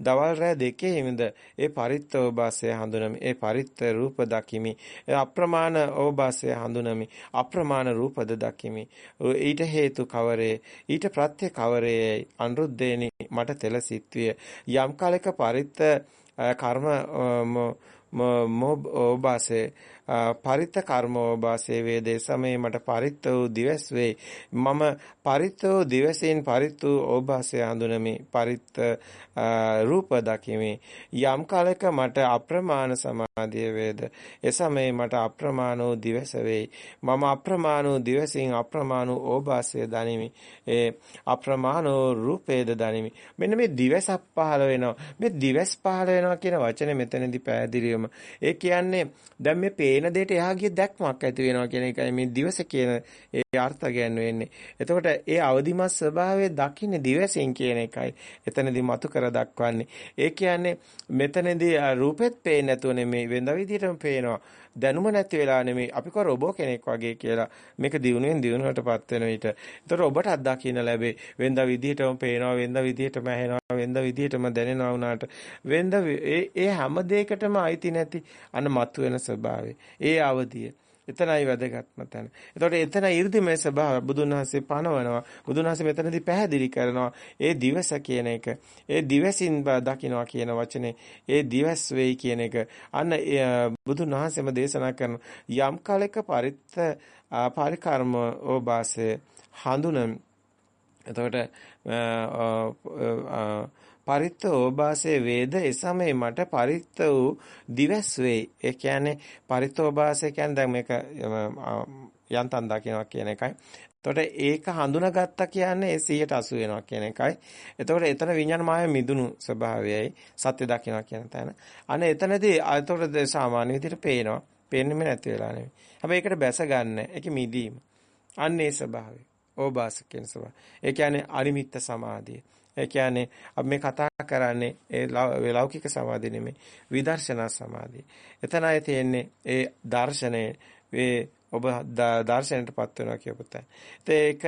දවල් රැය දෙකේමද ඒ පරිත්ත ඕබාසය හඳුනමි. ඒ පරිත්ත රූප දකිමි. අප්‍රමාණ ඕබාසය හඳුනමි. අප්‍රමාණ රූපද දකිමි. ඊට හේතු කවරේ? ඊට ප්‍රත්‍ය කවරේ? අනුරුද්දේනි මට තෙල සිත්විය. යම් කාලයක පරිත්ත කර්ම මොබාසේ පරිත්ත කර්මෝබාසේ වේදේ සමේ මට පරිත්ත වූ දිවස් වේ. මම පරිත්ත වූ දිවසෙන් පරිත්ත වූ ඕබාසේ හඳුනමි පරිත්ත රූප දකිමි. යම් කාලයක මට අප්‍රමාණ සමාධිය වේද? එසමේ මට අප්‍රමාණ වූ දිවස වෙයි මම අප්‍රමාණ වූ දිවසින් අප්‍රමාණ වූ ඕබාසය දනිමි. ඒ අප්‍රමාණ වූ රූපේද දනිමි. මෙන්න මේ දිවසක් පහළ වෙනවා. මේ දිවස් පහළ වෙනවා කියන වචනේ මෙතනදී පැහැදිලිවම. ඒ කියන්නේ දැන් මේ පේන දෙයට එහා ගිය දැක්මක් ඇති වෙනවා කියන එකයි මේ දිවස කියන ඒ අර්ථ ගැන්වෙන්නේ. එතකොට ඒ අවදිමත් ස්වභාවය දකින්නේ දිවසින් කියන එකයි. එතනදී මතු කර දක්වන්නේ. ඒ කියන්නේ මෙතනදී රූපෙත් පේන්නේ නැතුව නෙමෙයි වෙනද විදිහටම පේනවා. දැනුම නැති වෙලා නෙමෙයි අපි කව රොබෝ කෙනෙක් වගේ කියලා මේක දිනුවෙන් දිනුවටපත් වෙන විට. ඒතර ඔබට අත්දකින්න ලැබේ. වෙනද විදිහටම පේනවා, වෙනද විදිහටම ඇහෙනවා, වෙනද විදිහටම දැනෙනවා වුණාට වෙනද ඒ හැම දෙයකටම අයිති නැති අන මතුවෙන ස්වභාවය. ඒ අවදිය. එතනයි වැදගත්ම තැන. එතකොට එතන 이르දිමේ ස්වභාවය බුදුන් වහන්සේ පනවනවා. බුදුන් වහන්සේ මෙතනදී පැහැදිලි කරනවා. ඒ දිවස කියන එක. ඒ දිවසින් දකින්නවා කියන වචනේ ඒ දිවස් වෙයි කියන එක. අන්න බුදුන් වහන්සේම දේශනා කරන යම් කාලයක පරිත්ත පරිකර්ම ඕබාසය හඳුනන එතකොට පරිත්ත ඕබාසයේ වේද එසමේ මට පරිත්ත වූ දිවස් වේ. ඒ කියන්නේ පරිත්ත ඕබාසය කියන්නේ දැන් මේක යන්තම් දකින්නවා කියන එකයි. එතකොට ඒක හඳුනාගත්තා කියන්නේ ඒ 180 වෙනවා කියන එකයි. එතකොට එතන විඤ්ඤාණ මාය මිදුණු ස්වභාවයයි සත්‍ය දකින්නවා කියන තැන. අනේ එතනදී එතකොට සාමාන්‍ය විදිහට පේනවා. පේන්නෙම නැති වෙලා නෙමෙයි. හැබැයි ඒකට බැස ගන්න. ඒක මිදීම. අන්නේ ස්වභාවය. ඕබාස කියන ස්වභාවය. ඒ කියන්නේ අනිමිත්ත සමාධිය. ඒ කියන්නේ අපි මේ කතා කරන්නේ ඒ ලෞකික සමාධිය නෙමෙයි විදර්ශනා සමාධිය. එතනයි තියෙන්නේ ඒ දර්ශනයේ ඒ ඔබ දර්ශනයටපත් වෙනවා කියපු තැන. ඒක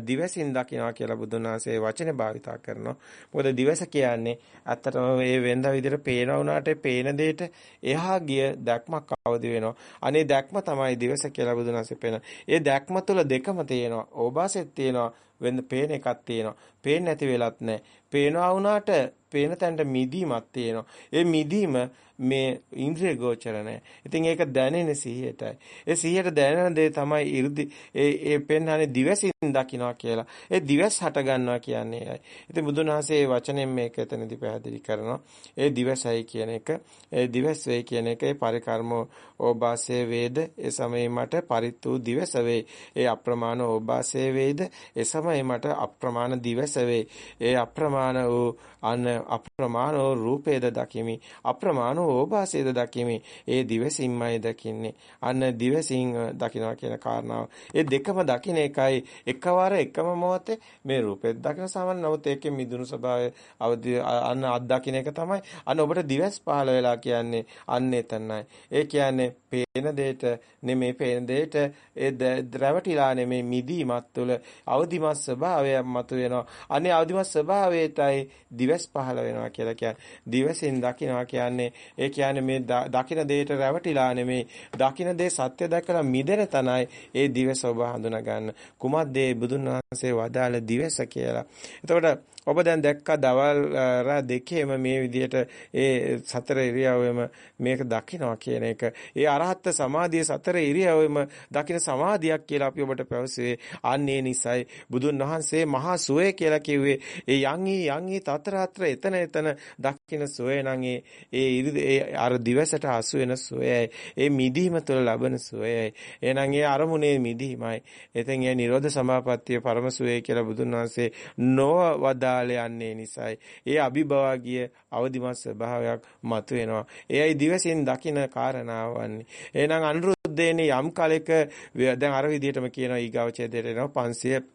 දිවසින් දකිනවා කියලා බුදුන් වහන්සේ වචනේ භාවිතා කරනවා. මොකද දිවස කියන්නේ ඇත්තටම මේ වෙනදා විදිහට පේන වුණාට පේන දෙයට එහා ගිය දැක්මක් අවදි වෙනවා. අනේ දැක්ම තමයි දිවස කියලා බුදුන් වහන්සේ පේන. ඒ දැක්ම තුළ දෙකම තියෙනවා. ඕබාසෙත් තියෙනවා. වෙන පේන එකක් තියෙනවා. පේන්නේ නැති වෙලත් නැහැ. පේනවා වුණාට පේන තැනට මිදීමක් තියෙනවා. ඒ මිදීම මේ ඉන්ද්‍රිය ගෝචර නැහැ. ඉතින් ඒක දැනෙන්නේ සිහියටයි. ඒ සිහියට දැනෙන දේ තමයි 이르දි ඒ ඒ පෙන්හනේ දිවසින් දකින්නවා කියලා. ඒ දිවස් හට ගන්නවා කියන්නේ ඒයි. ඉතින් බුදුන් වහන්සේ මේ වචනෙන් මේක එතනදී පැහැදිලි කරනවා. ඒ දිවසයි කියන එක, ඒ දිවස් වේ කියන එක, ඒ පරිකර්ම ඕබාසයේ වේද, ඒ සමයේ මට පරිත්තු දිවස වේ. ඒ අප්‍රමාණ ඕබාසයේ වේද, ඒ සමයේ මට අප්‍රමාණ දිවස වේ. ඒ අප්‍රමාණ වූ අන අප්‍රමාණ වූ රූපේද දකිමි. අප්‍රමාණ වූ ඕබාසයේද දකිමි. ඒ දිවසින්මයි දකින්නේ. අන්න දිවසින් දකිනවා කියන කාරණාව. ඒ දෙකම දකින්න එකයි එකවර එකම මොහොතේ මේ රූපෙත් දකින සමන් නමුත් ඒකේ මිදුණු ස්වභාවය අවදි අන්න අත් දකින්න එක තමයි. අන්න ඔබට දිවස් පහළ වෙලා කියන්නේ අන්න එතනයි. ඒ කියන්නේ පේන දෙයට නෙමෙයි පේන දෙයට ඒ රැවටිලා නෙමෙයි මිදීමත් තුළ අවදිමත් ස්වභාවයක් මතුවෙනවා. අනේ අවදිමත් ස්වභාවයටයි දිවස් පහළ වෙනවා කියලා කියන්නේ. දිවසින් දකිනවා කියන්නේ ඒ කියන්නේ මේ දකින දෙයට රැවටිලා නෙමෙයි දකින දේ සත්‍ය දැකලා මිදෙන තනයි ඒ දිවස ඔබ හඳුනා ගන්න. කුමද්ද බුදුන් වහන්සේ වදාළ දිවස කියලා. එතකොට ඔබ දැන් දැක්කා දවල් රා දෙකේම මේ විදිහට ඒ සතර ඉරියව්වෙම මේක දකිනවා කියන එක. ඒ අරහත් සමාධිය සතර ඉරියව්වෙම දකින සමාධියක් කියලා අපි ඔබට පැවසුවේ. අන්නේ නිසයි බුදුන් වහන්සේ මහා සුවේ කියලා කිව්වේ. ඒ යන්හි යන්හි තතරාත්‍ර එතන එතන දකින සුවේ නම් ඒ අර දිවසට අසු වෙන සුවයයි. ඒ මිදීම තුළ ලබන සුවයයි. එහෙනම් ඒ අරමුණේ මිදීමයි. එතෙන් ඒ නිරෝධ සමාපත්තිය පරම සුවේ කියලා බුදුන් වහන්සේ නොව වදා කාලය යන්නේ නිසායි. ඒ අභිභවාගිය අවදිමත් ස්වභාවයක් මතුවෙනවා. එයයි දිවසින් දකින කාරණාවන්නේ. එහෙනම් අනුරුද්ධේනේ යම් කාලයක දැන් අර විදිහටම කියනවා ඊගාව ඡේදයට එනවා 500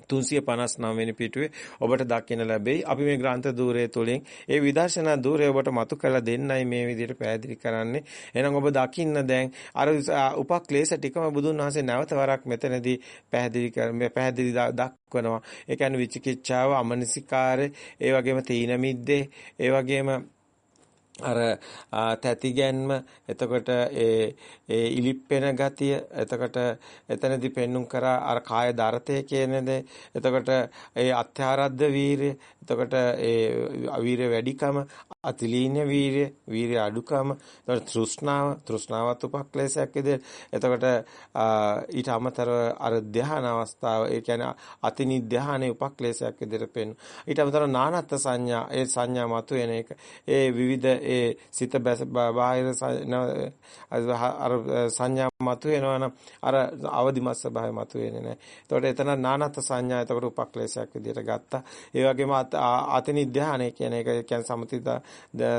359 වෙනි පිටුවේ ඔබට දකින්න ලැබෙයි. අපි මේ ග්‍රන්ථ ධූරය තුලින් ඒ විදර්ශනා ධූරය ඔබට මතු කරලා දෙන්නයි මේ විදිහට පැහැදිලි කරන්නේ. එහෙනම් ඔබ දකින්න දැන් අර උපක්ලේශ ටිකම බුදුන් වහන්සේ නැවත වරක් මෙතනදී පැහැදිලි කර පැහැදිලි දක්වනවා. ඒ කියන්නේ විචිකිච්ඡාව, අමනසිකාරය, ඒ වගේම තීන මිද්දේ, ඒ වගේම අර තැති ගැන්ම එතකොට ඒ ඒ ඉලිප්පෙන ගතිය එතකොට එතනදී පෙන්눔 කරා අර කාය දරතේ කියන දේ එතකොට ඒ අත්‍යාරද්ද වීරිය එතකොට ඒ වීරිය වැඩිකම අතිලීන වීරිය වීරිය අඩුකම එතකොට තෘෂ්ණාව තෘෂ්ණාවත් උපක්ලේශයක් විදිහට එතකොට ඊට අමතරව අර ධ්‍යාන අවස්ථාව ඒ කියන්නේ අතිනිධ්‍යානයේ උපක්ලේශයක් විදිහට පෙන්වන ඊට අමතරව නානත් සංඥා ඒ සංඥා මතු වෙන එක. ඒ විවිධ ඒ සිත බාහිර අර සංඥා මතු වෙනවනම් අර අවදිමත් ස්වභාවය මතු වෙන්නේ නැහැ. එතකොට එතන නානත් සංඥා එතකොට උපක්ලේශයක් විදිහට ගත්තා. ඒ වගේම අතනි ධානය කියන එක කියන්නේ සමතිත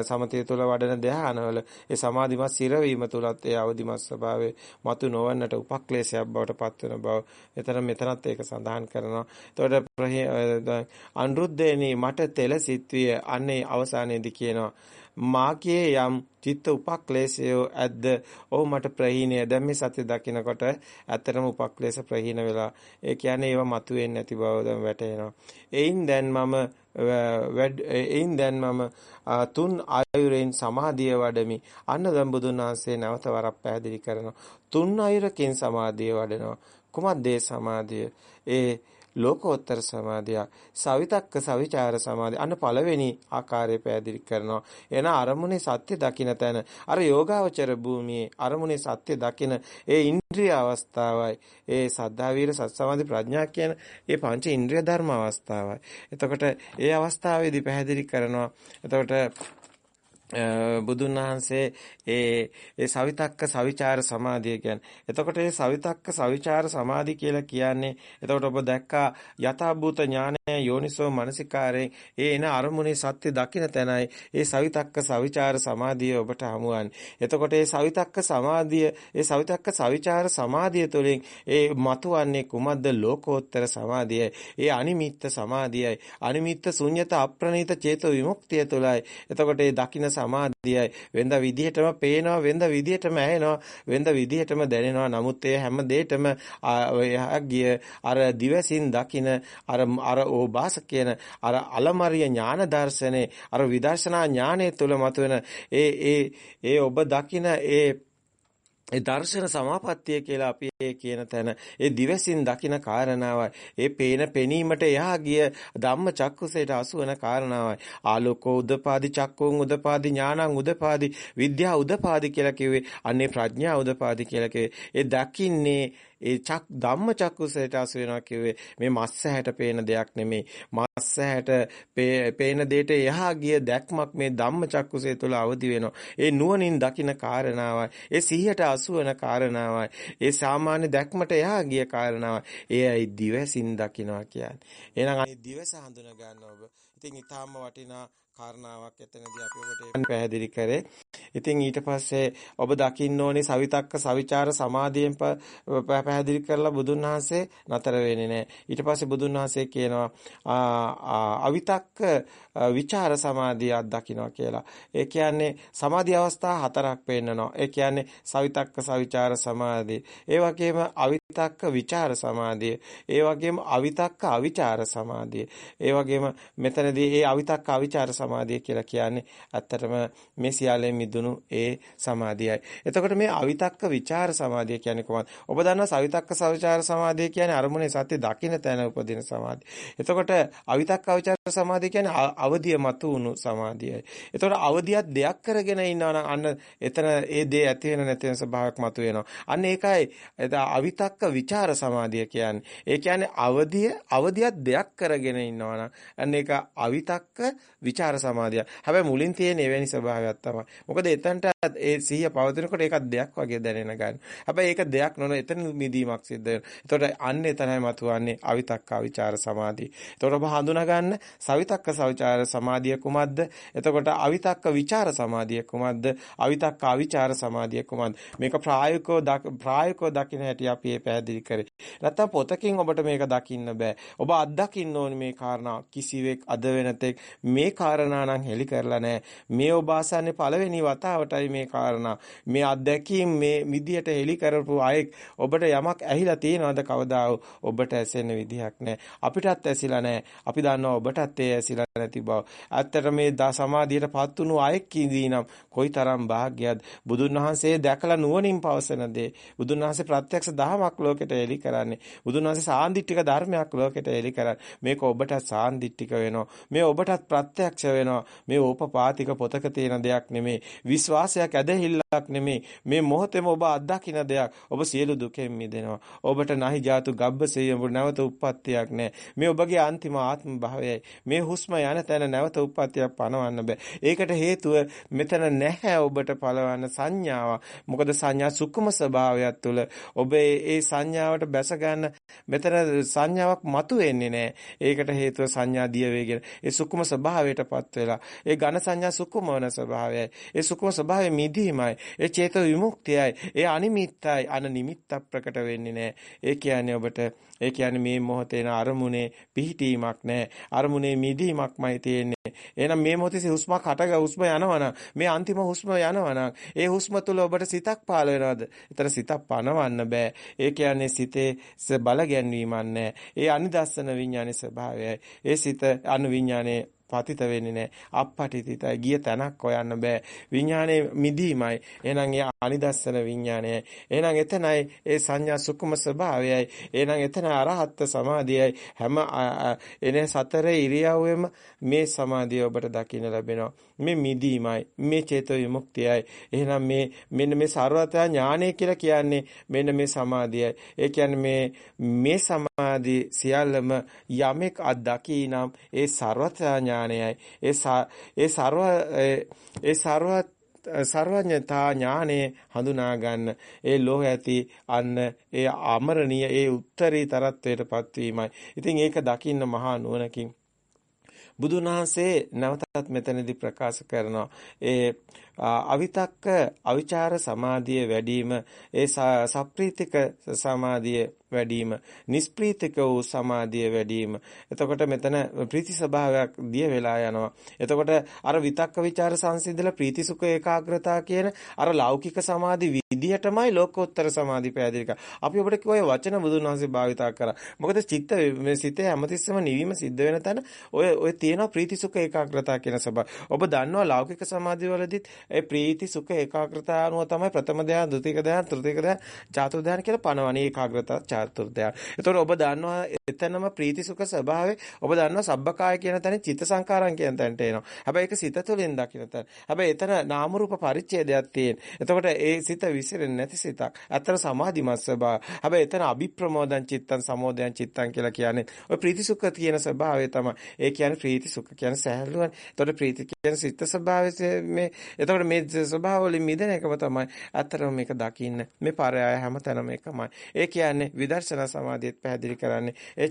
සමතිය තුළ වඩන ධානවල ඒ සමාධිමත් සිරවීම තුලත් ඒ අවදිමත් ස්වභාවය මතු නොවන්නට උපක්ලේශයක් බවට පත් වෙන බව එතන මෙතනත් ඒක සඳහන් කරනවා. එතකොට අනුරුද්ධේනි මට තෙල සිත්විය අන්නේ අවසානයේදී කියනවා මාගේ යම් චිත්ත උපක්ලේශය ඇද්ද? ඔව් මට ප්‍රහීනය. දැන් මේ සත්‍ය දකිනකොට ඇත්තටම උපක්ලේශ ප්‍රහීන වෙලා ඒ කියන්නේ ඒවා මතුවෙන්නේ නැති බව දැන් වැටහෙනවා. එයින් දැන් මම එයින් දැන් මම තුන් ආයුරෙන් සමාධිය වඩමි. අන්න දැන් බුදුන් වහන්සේ නැවත වරක් පැහැදිලි කරනවා. තුන් ආයුරකින් සමාධිය වඩනවා. කුමක්ද ඒ සමාධිය? ඒ ලෝකෝත්තර සමාධිය සවිතක්ක සවිචාර සමාධිය අන්න පළවෙනි ආකාරය පැහැදිලි කරනවා. එන අරමුණේ සත්‍ය දකින්න තැන. අර යෝගාවචර භූමියේ අරමුණේ සත්‍ය දකින ඒ ඉන්ද්‍රිය අවස්ථාවයි. ඒ සද්ධා වීර සත් සමාධි ප්‍රඥා කියන ඒ පංච ඉන්ද්‍රිය ධර්ම අවස්ථාවයි. එතකොට ඒ අවස්ථාවේදී පැහැදිලි කරනවා. එතකොට බුදුන් වහන්සේ ඒ ඒ සවිතක්ක සවිචාර සමාධිය කියන්නේ. එතකොට මේ සවිතක්ක සවිචාර සමාධි කියලා කියන්නේ එතකොට ඔබ දැක්කා යථාභූත ඥානය යෝනිසෝ මනසිකාරයෙන් ඒ එන අරමුණේ සත්‍ය දකින තැනයි ඒ සවිතක්ක සවිචාර සමාධිය ඔබට හමුවන්නේ. එතකොට මේ සවිතක්ක සමාධිය ඒ සවිතක්ක සවිචාර සමාධිය තුළින් ඒ මතුවන්නේ කුමද්ද ලෝකෝත්තර සමාධියයි. ඒ අනිමිත්ත සමාධියයි. අනිමිත්ත ශුන්්‍යත අප්‍රණීත චේතෝ විමුක්තිය තුළයි. එතකොට ඒ දකින සමාධියයි. වෙනද විදිහටම පේනවා වෙනද විදිහටම ඇහෙනවා වෙනද විදිහටම දැනෙනවා. නමුත් ඒ හැම දෙයකම ගිය අර දිවසින් දකින අර අර ඕබාස කියන අර අලමරිය ඥාන දර්ශනේ අර විදර්ශනා ඥානය තුල මතුවෙන ඒ ඒ ඒ ඔබ දකින ඒ ඒ දර්ශන සමාපත්තිය කියලා අපි ඒ කියන තැන ඒ දිවසින් දකින කාරණාවයි. ඒ පේන පෙනීමට එහා ගිය ධම්ම චක්කුසයට අසු වෙන කාරණාවයි. ආලෝකෝ උදපාදි චක්කුන් උදපාදි ඥානං උදපාදි විද්‍යා උදපාදි කියලා කිව්වේ අන්නේ ප්‍රඥා උදපාදි කියලා කිව්වේ. ඒ දකින්නේ ඒ චක් ධම්ම චක්කුසයට අසු වෙනවා කිව්වේ මේ මස්ස හැට පේන දෙයක් නෙමෙයි. මස්ස හැට පේන දෙයට එහා ගිය දැක්මක් මේ ධම්ම චක්කුසය තුළ අවදි වෙනවා. ඒ නුවණින් දකින කාරණාවයි. ඒ සිහියට අසු වෙන කාරණාවයි. ඒ සාමාන්‍ය දැක්මට එහා ගිය කාරණාවයි. එයයි දිවසින් දකිනවා කියන්නේ. එහෙනම් අනේ දිවස හඳුන ගන්න ඔබ. ඉතින් ඊටාම වටිනා කාරණාවක් එතනදී අපි ඔබට පැහැදිලි කරේ. ඉතින් ඊට පස්සේ ඔබ දකින්න ඕනේ සවිතක්ක සවිචාර සමාධියෙන් පැහැදිලි කරලා බුදුන් වහන්සේ නතර වෙන්නේ නැහැ. ඊට පස්සේ බුදුන් වහන්සේ කියනවා අවිතක්ක විචාර සමාධියක් දකින්නවා කියලා. ඒ කියන්නේ සමාධි අවස්ථා හතරක් පෙන්නනවා. ඒ කියන්නේ සවිතක්ක සවිචාර සමාධිය. ඒ වගේම අවිතක්ක විචාර සමාධිය. ඒ වගේම අවිතක්ක අවිචාර සමාධිය. ඒ වගේම මෙතනදී ඒ අවිතක්ක අවිචාර සමාධිය කියලා කියන්නේ ඇත්තටම මේ සියල්ලෙන් මිදුණු ඒ සමාධියයි. එතකොට මේ අවිතක්ක ਵਿਚාර සමාධිය කියන්නේ කොහොමද? ඔබ දන්නා සවිතක්ක සවිචාර සමාධිය කියන්නේ අරමුණේ සත්‍ය දකින්න තැන උපදින සමාධිය. එතකොට අවිතක්ක අවිචාර සමාධිය කියන්නේ අවදිය මතු වුණු සමාධියයි. එතකොට අවදියක් දෙයක් කරගෙන ඉන්නවා නම් අන්න එතන ඒ දේ ඇති වෙන නැති වෙන ස්වභාවයක් මතු වෙනවා. අන්න ඒකයි අවිතක්ක ਵਿਚාර සමාධිය කියන්නේ. ඒ කියන්නේ අවදිය අවදියක් දෙයක් කරගෙන ඉන්නවා නම් අන්න ඒක අවිතක්ක ਵਿਚාර සමාධිය. හැබැයි මුලින් තියෙන එවැනි ස්වභාවයක් තමයි. මොකද එතනට ඒ සිහිය පවතිනකොට ඒකත් දෙයක් වගේ දැනෙන ගන්න. හැබැයි ඒක දෙයක් නොන එතන මිදීමක් සිද්ධ වෙනවා. එතකොට අන්න එතනයි මතුවන්නේ අවිතක්කා විචාර සමාධිය. එතකොට ඔබ හඳුනා ගන්න සවිතක්ක සවිචාර සමාධිය කුමක්ද? එතකොට අවිතක්ක විචාර සමාධිය කුමක්ද? අවිතක්ක අවිචාර සමාධිය කුමක්ද? මේක ප්‍රායෝගිකව ප්‍රායෝගිකව දකින්න හැටි අපි මේ පැහැදිලි කරේ. නැත්තම් පොතකින් ඔබට මේක දකින්න බෑ. ඔබ අත්දකින්න ඕනේ මේ කාරණා කිසිවෙක් අද වෙනතෙක් මේ කාරණා කාරණා නම් හෙලි කරලා නැහැ. මේ ඔබ ආසන්නේ පළවෙනි වතාවටයි මේ කාරණා. මේ අත්දැකීම් මේ විදියට හෙලි කරපු අයෙක් ඔබට යමක් ඇහිලා තියෙනවද කවදා ඔබට ඇසෙන විදිහක් නැහැ. අපිටත් ඇසිලා නැහැ. අපි දන්නවා ඔබටත් ඒ ඇසිලා නැති බව. ඇත්තට මේ සමාධියටපත් වුණු අයෙක් ඉදීනම් කොයිතරම් වාග්යද බුදුන් වහන්සේ දැකලා නුවණින් පවසන දේ බුදුන් වහන්සේ ප්‍රත්‍යක්ෂ දහමක් ලෝකෙට එලි කරන්නේ බුදුන් වහන්සේ සාන්දිටික ධර්මයක් ලෝකෙට එලි කරන්නේ මේක ඔබට සාන්දිටික වෙනවා මේ ඔබටත් ප්‍රත්‍යක්ෂ වෙනවා. මේ ඕපපාතික පොතක තියෙන දෙයක් නෙමේ. විශ්වාසයක් ඇදහිල්ලක් නෙමේ. මේ මොහොතේම ඔබ අත්දකින දෙයක් ඔබ සියලු දුකෙන් මිදෙනවා. ඔබට නැහි ජාතු ගබ්බසෙය ඔබ නැවත උප්පත්තියක් නැහැ මේ ඔබගේ අන්තිම ආත්ම භාවයයි. මේ හුස්ම යන තැන නැවත උප්පත්තියක් පනවන්න බෑ. ඒකට හේතුව මෙතන නැහැ ඔබට පළවන්න සංඥාව මොකද සංඥා සුකුම ස්වභාවයක් තුළ ඔබ ඒ සංඥාවට බැස ගන්න මෙතන සංඥාවක් මතු වෙන්නේ නැහැ ඒකට හේතුව සංඥා දිය වේගෙන ඒ සුකුම ස්වභාවයටපත් වෙලා ඒ ඝන සංඥා සුකුම වන ස්වභාවයයි ඒ සුකුම ස්වභාවය මිදීමයි ඒ චේතෝ විමුක්තියයි ඒ අනිමිත්තයි අන නිමිත්ත ප්‍රකට වෙන්නේ නැහැ ඒ කියන්නේ ඔබට ඒ කියන්නේ මේ මොහොතේන අරමුණේ පිහිටීමක් නැහැ අරමුණේ මිදීමක්මයි තියෙන්නේ එහෙනම් මේ මොහොතේ හුස්මක් හටග හුස්ම යනවනම් මේ අන්තිම හුස්ම යනවනම් ඒ හුස්ම තුල ඔබට සිතක් පහළ වෙනවද? ඒතර සිතක් පනවන්න බෑ. ඒ කියන්නේ සිතේ බල ගැන්වීමක් නැහැ. ඒ අනිදස්සන විඥානයේ ස්වභාවයයි. ඒ සිත අනු විඥානයේ පතිත වෙන්නේ නැහැ. අපපටිතිතයි ගිය තැනක් හොයන්න බෑ. විඥානයේ මිදීමයි. එහෙනම් ඒ අනිදස්සන විඥානයයි. එහෙනම් එතනයි ඒ සංඥා සුකුම ස්වභාවයයි. එහෙනම් එතන අරහත් සමාධියයි. හැම එනේ සතර ඉරියව්වෙම මේ සමාධිය ඔබට දකින්න ලැබෙනවා. මේ මිදීමයි. මේ චේතෝ විමුක්තියයි. එහෙනම් මේ මෙන්න මේ ਸਰවතා ඥානය කියලා කියන්නේ මෙන්න මේ සමාධියයි. ඒ කියන්නේ මේ මේ සමාධි සියල්ලම යමෙක් අත්දකිනම් ඒ ਸਰවතා ඥානයයි ඒ ඒ ਸਰව ඒ ਸਰව සර්වඥතා ඥානෙ හඳුනා ගන්න ඒ ලෝහ ඇති අන්න ඒ අමරණීය ඒ උත්තරී තරත්වයටපත් වීමයි. ඉතින් ඒක දකින්න මහා නුවණකින් බුදුන් වහන්සේ නැවතත් මෙතනදී ප්‍රකාශ කරනවා. ඒ අවිතක්ක අවිචාර සමාධිය වැඩිම ඒ සප්‍රීතික සමාධිය වැඩිම නිස්ප්‍රීතික වූ සමාධිය වැඩිම. එතකොට මෙතන ප්‍රීති ස්වභාවයක් දිය වෙලා යනවා. එතකොට අර විතක්ක ਵਿਚාර සංසිඳලා ප්‍රීති සුඛ ඒකාග්‍රතාව කියන අර ලෞකික සමාධි විදිහටමයි ලෝකෝත්තර සමාධි පැහැදිලි කර. අපි ඔබට කිව්ව වචන බුදුන් වහන්සේ භාවිතා කරා. මොකද චිත්ත මේ සිතේ හැමතිස්සෙම නිවීම සිද්ධ වෙන තැන ඔය ඔය තියෙන ප්‍රීති සුඛ ඒකාග්‍රතාව කියන ස්වභාවය. ඔබ දන්නවා ලෞකික සමාධි වලදීත් ඒ ප්‍රීති සුඛ ඒකාග්‍රතාව අනුව තමයි ප්‍රථම ධ්‍යාන, ද්විතීක ධ්‍යාන, තෘතීක ධ්‍යාන, චතුර්ථ ධ්‍යාන කියලා පනවන්නේ ඒකාග්‍රතාව චතුර්ථ ධ්‍යාන. ඒතකොට ඔබ දන්නවා එතනම ප්‍රීති සුඛ ස්වභාවය ඔබ දන්නවා සබ්බකාය කියන තැන චිත්ත සංකාරම් කියන තැනට එනවා. හැබැයි ඒක සිත තුළින් දකින්න තැන. හැබැයි එතන නාම රූප පරිච්ඡේදයක් තියෙන. එතකොට ඒ සිත විසිරෙන්නේ නැති සිතක්. අතර සමාධිමත් ස්වභාවය. හැබැයි එතන අභිප්‍රමෝදං චිත්තං සමෝදයන් චිත්තං කියලා කියන්නේ ඔය ප්‍රීති සුඛ කියන ස්වභාවය තමයි. ඒ කියන්නේ ප්‍රීති සුඛ කියන්නේ සහැල්ලුවනේ. එතකොට ප්‍රීති කියන්නේ සිත ස්වභාවය මේ එතකොට මේ ස්වභාව වලින් මිදෙන එකම තමයි. අතරම මේක දකින්න. මේ පරයය හැමතැනම එකමයි. ඒ කියන්නේ විදර්ශනා සමාධියත් පැහැදිලි කරන්නේ. ඒ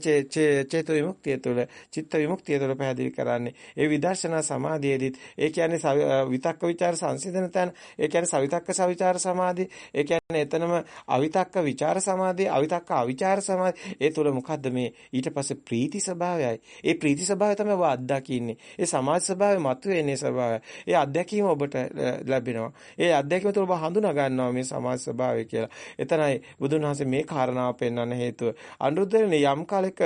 චේතෝ විමුක්තිය තුළ චිත්ත විමුක්තිය තුළ පැහැදිලි කරන්නේ. ඒ විදර්ශනා සමාධියේදීත් ඒ කියන්නේ විතක්ක ਵਿਚාර සංසිඳන තැන. ඒ කියන්නේ සවිතක්ක සවිචාර සමාධිය. ඒ කියන්නේ එතනම අවිතක්ක ਵਿਚාර සමාධිය, අවිතක්ක අවිචාර සමාධිය. ඒ තුළ මොකද්ද මේ ඊට පස්සේ ප්‍රීති ස්වභාවයයි. ඒ ප්‍රීති ස්වභාවය තමයි ඔබ අත්දකින්නේ. ඒ සමාධි ස්වභාවය මතුවෙන්නේ ස්වභාවය. ඒ අත්දැකීම ඔබට ලැබෙනවා. ඒ අත්දැකීම තුළ ඔබ හඳුනා ගන්නවා මේ සමාධි ස්වභාවය කියලා. එතනයි බුදුන් වහන්සේ මේ කාරණාව පෙන්වන්න හේතුව. අනුරුද්ධනේ යම් කාලයක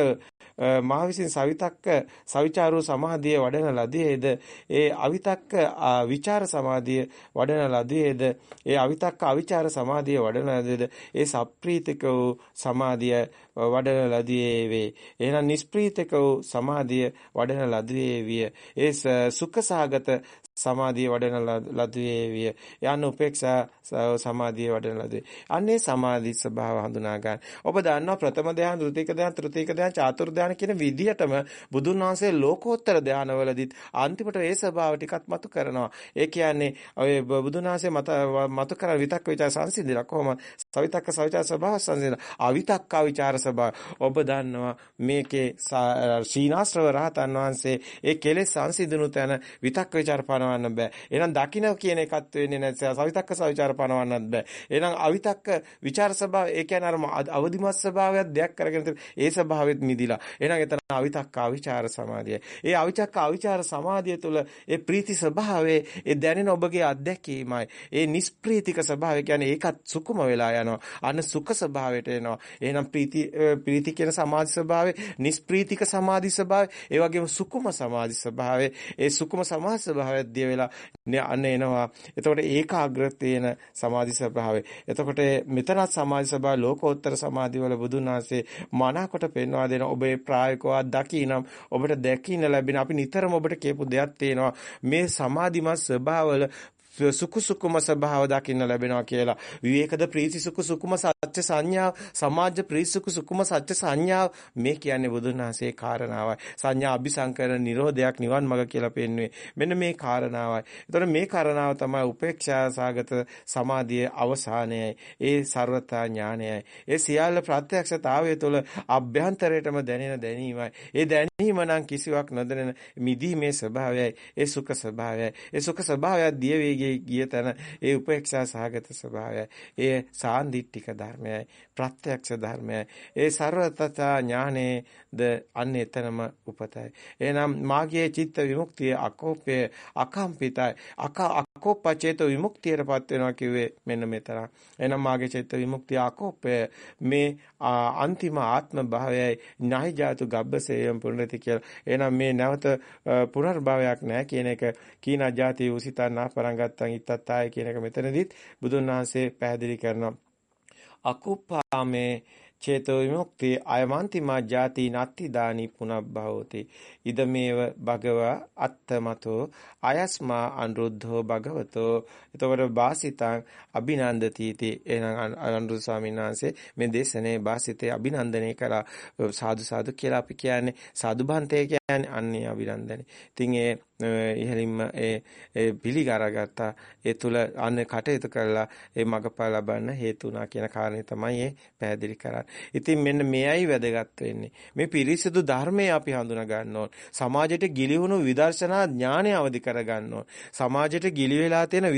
මා විසින් සවිතක්ක සවිචාරෝ සමාධිය වඩන ලදීද ඒ අවිතක්ක විචාර සමාධිය වඩන ලදීද ඒ අවිතක්ක අවිචාර සමාධිය වඩන ලදීද ඒ සප්‍රීතික වූ සමාධිය වඩන ලදී වේ. එහෙනම් නිෂ්ප්‍රීතක වූ සමාධිය වඩන ලදී විය. ඒ සුඛසහගත සමාධිය වඩන ලදුවේ විය. යන්න උපේක්ෂා සමාධිය වඩන ලදුවේ. අන්නේ සමාධි ස්වභාව හඳුනා ගන්න. ඔබ දන්නවා ප්‍රථම ධ්‍යාන, ද්විතීක ධ්‍යාන, තෘතීක ධ්‍යාන, චාතුර්ථ ධ්‍යාන කියන විදිහටම බුදුන් වහන්සේ ලෝකෝත්තර ධ්‍යානවලදීත් අන්තිමට ඒ ස්වභාව ටිකක් මතු කරනවා. ඒ කියන්නේ ඔය බුදුන් වහන්සේ මත මතු කරන විතක්ක විචාර සංසිඳිලා කොහොම සවිතක්ක සවිචාර ස්වභාව සංසිඳිලා. අවිතක්ක විචාර ස්වභාව. ඔබ දන්නවා මේකේ ශීනාශ්‍රව රහතන් වහන්සේ ඒ කෙලෙස් සංසිඳුණු තැන විතක්ක විචාර පාන පනවන්න බෑ. එහෙනම් දකින්න කියන එකත් වෙන්නේ නැහැ. සවිතක්ක සවිචාර පනවන්නත් බෑ. එහෙනම් අවිතක්ක විචාර ස්වභාවය ඒ කියන්නේ අර අවදිමත් ස්වභාවයක් දෙයක් කරගෙන ඒ ස්වභාවෙත් මිදිලා. එහෙනම් එතන අවිතක්ක අවිචාර සමාධිය. ඒ අවිචක්ක අවිචාර සමාධිය තුළ ඒ ප්‍රීති ස්වභාවයේ ඒ දැනෙන ඔබගේ අත්දැකීමයි. ඒ නිස්ප්‍රීතික ස්වභාවය කියන්නේ ඒකත් සුකුම වෙලා යනවා. අන්න සුඛ ස්වභාවයට එනවා. එහෙනම් ප්‍රීති ප්‍රීති කියන සමාධි ස්වභාවය, නිස්ප්‍රීතික සමාධි ස්වභාවය, ඒ වගේම සුකුම සමාධි ස්වභාවය, ඒ සුකුම සමාධි ස්වභාවය දිය වෙලා අන්න එනවා. එතකොට ඒකාග්‍රතේන සමාධි ස්වභාවය. එතකොට මෙතනත් සමාධි ස්වභාවය ලෝකෝත්තර සමාධි වල බුදුන් වහන්සේ මනාකොට පෙන්වා දෙන ඔබේ ප්‍රායෝගිකව දකිනම් ඔබට දැකින්න ලැබෙන අපි නිතරම ඔබට කියපු දෙයක් තියෙනවා මේ සමාධිමත් ස්වභාවවල සුඛ සුකුම ස්වභාව දකින්න ලැබෙනවා කියලා. විවේකද ප්‍රීති සුඛ සුකුම සත්‍ය සංඥා සමාජ ප්‍රීති සුඛ සුකුම සත්‍ය සංඥා මේ කියන්නේ බුදුන් වහන්සේ කාරණාවයි. සංඥා අபிසංකරණ නිරෝධයක් නිවන් මඟ කියලා පෙන්වන්නේ. මෙන්න මේ කාරණාවයි. ඒතකොට මේ කාරණාව තමයි උපේක්ෂා සාගත සමාධියේ අවසානයයි. ඒ ਸਰවතා ඥානයයි. ඒ සියල්ල ප්‍රත්‍යක්ෂතාවය තුළ අභ්‍යන්තරයටම දැනෙන දැනීමයි. ඒ දැනීම නම් කිසිවක් නොදැනෙන මිදීමේ ස්වභාවයයි. ඒ සුඛ ස්වභාවයයි. ඒ සුඛ ස්වභාවය දිය වේගය ගිය තැන ඒ උපේක්ෂා සහගත ස්වභාවය ඒ සාන්දිටික ධර්මයයි ප්‍රත්‍යක්ෂ ධර්මයයි. ඒ ਸਰවතතා ඥානේද අන්න එතනම උපතයි. එහෙනම් මාගේ චිත්ත විමුක්තිය අකෝපය අකම්පිතයි. අක අකෝපචේත විමුක්තියටපත් වෙනවා කිව්වේ මෙන්න මෙතන එහෙනම් මාගේ චිත්ත විමුක්තිය අකෝපය මේ අන්තිම ආත්ම භාවයයි ණය ජාතු ගබ්බසේයම් පුනරති කියලා එහෙනම් මේ නැවත පුනර්භවයක් නැහැ කියන එක කීනා ජාති උසිතන්නා පරංගත් ගත්තන් ඉත්තත්තාය කියන එක මෙතනදිත් බුදුන් වහන්සේ පැහැදිලි කරනවා. අකුප්පාමේ චේතෝ විමුක්ති අයමන්තිමා ජාති නත්ති දානි පුනබ්බවෝති ඉදමේව භගවා අත්තමතෝ අයස්මා අනුරුද්ධෝ භගවතෝ. එතකොට වාසිතං අභිනන්දතිති එහෙනම් අනුරුද්ධ ස්වාමීන් වහන්සේ මේ දේශනේ වාසිතේ අභිනන්දනය කළා. සාදු සාදු කියලා අපි කියන්නේ සාදු බන්තේ කියන්නේ අන්නේ අභිනන්දනේ ඉතින් ඒ ඉහලින්ම ඒ ඒ පිළිගරගත්තා ඒ තුල අන්න කටයුතු කළා ඒ මගපල ලබන්න හේතු වුණා කියන කාරණේ තමයි ඒ පැහැදිලි කරන්නේ. ඉතින් මෙන්න මේයි වැදගත් වෙන්නේ. මේ පිරිසිදු ධර්මය අපි හඳුනා ගන්න ඕන. සමාජයට ගිලිහුණු විදර්ශනා ඥානය අවදි කර ගන්න ඕන. සමාජයට ගිලි වෙලා තියෙන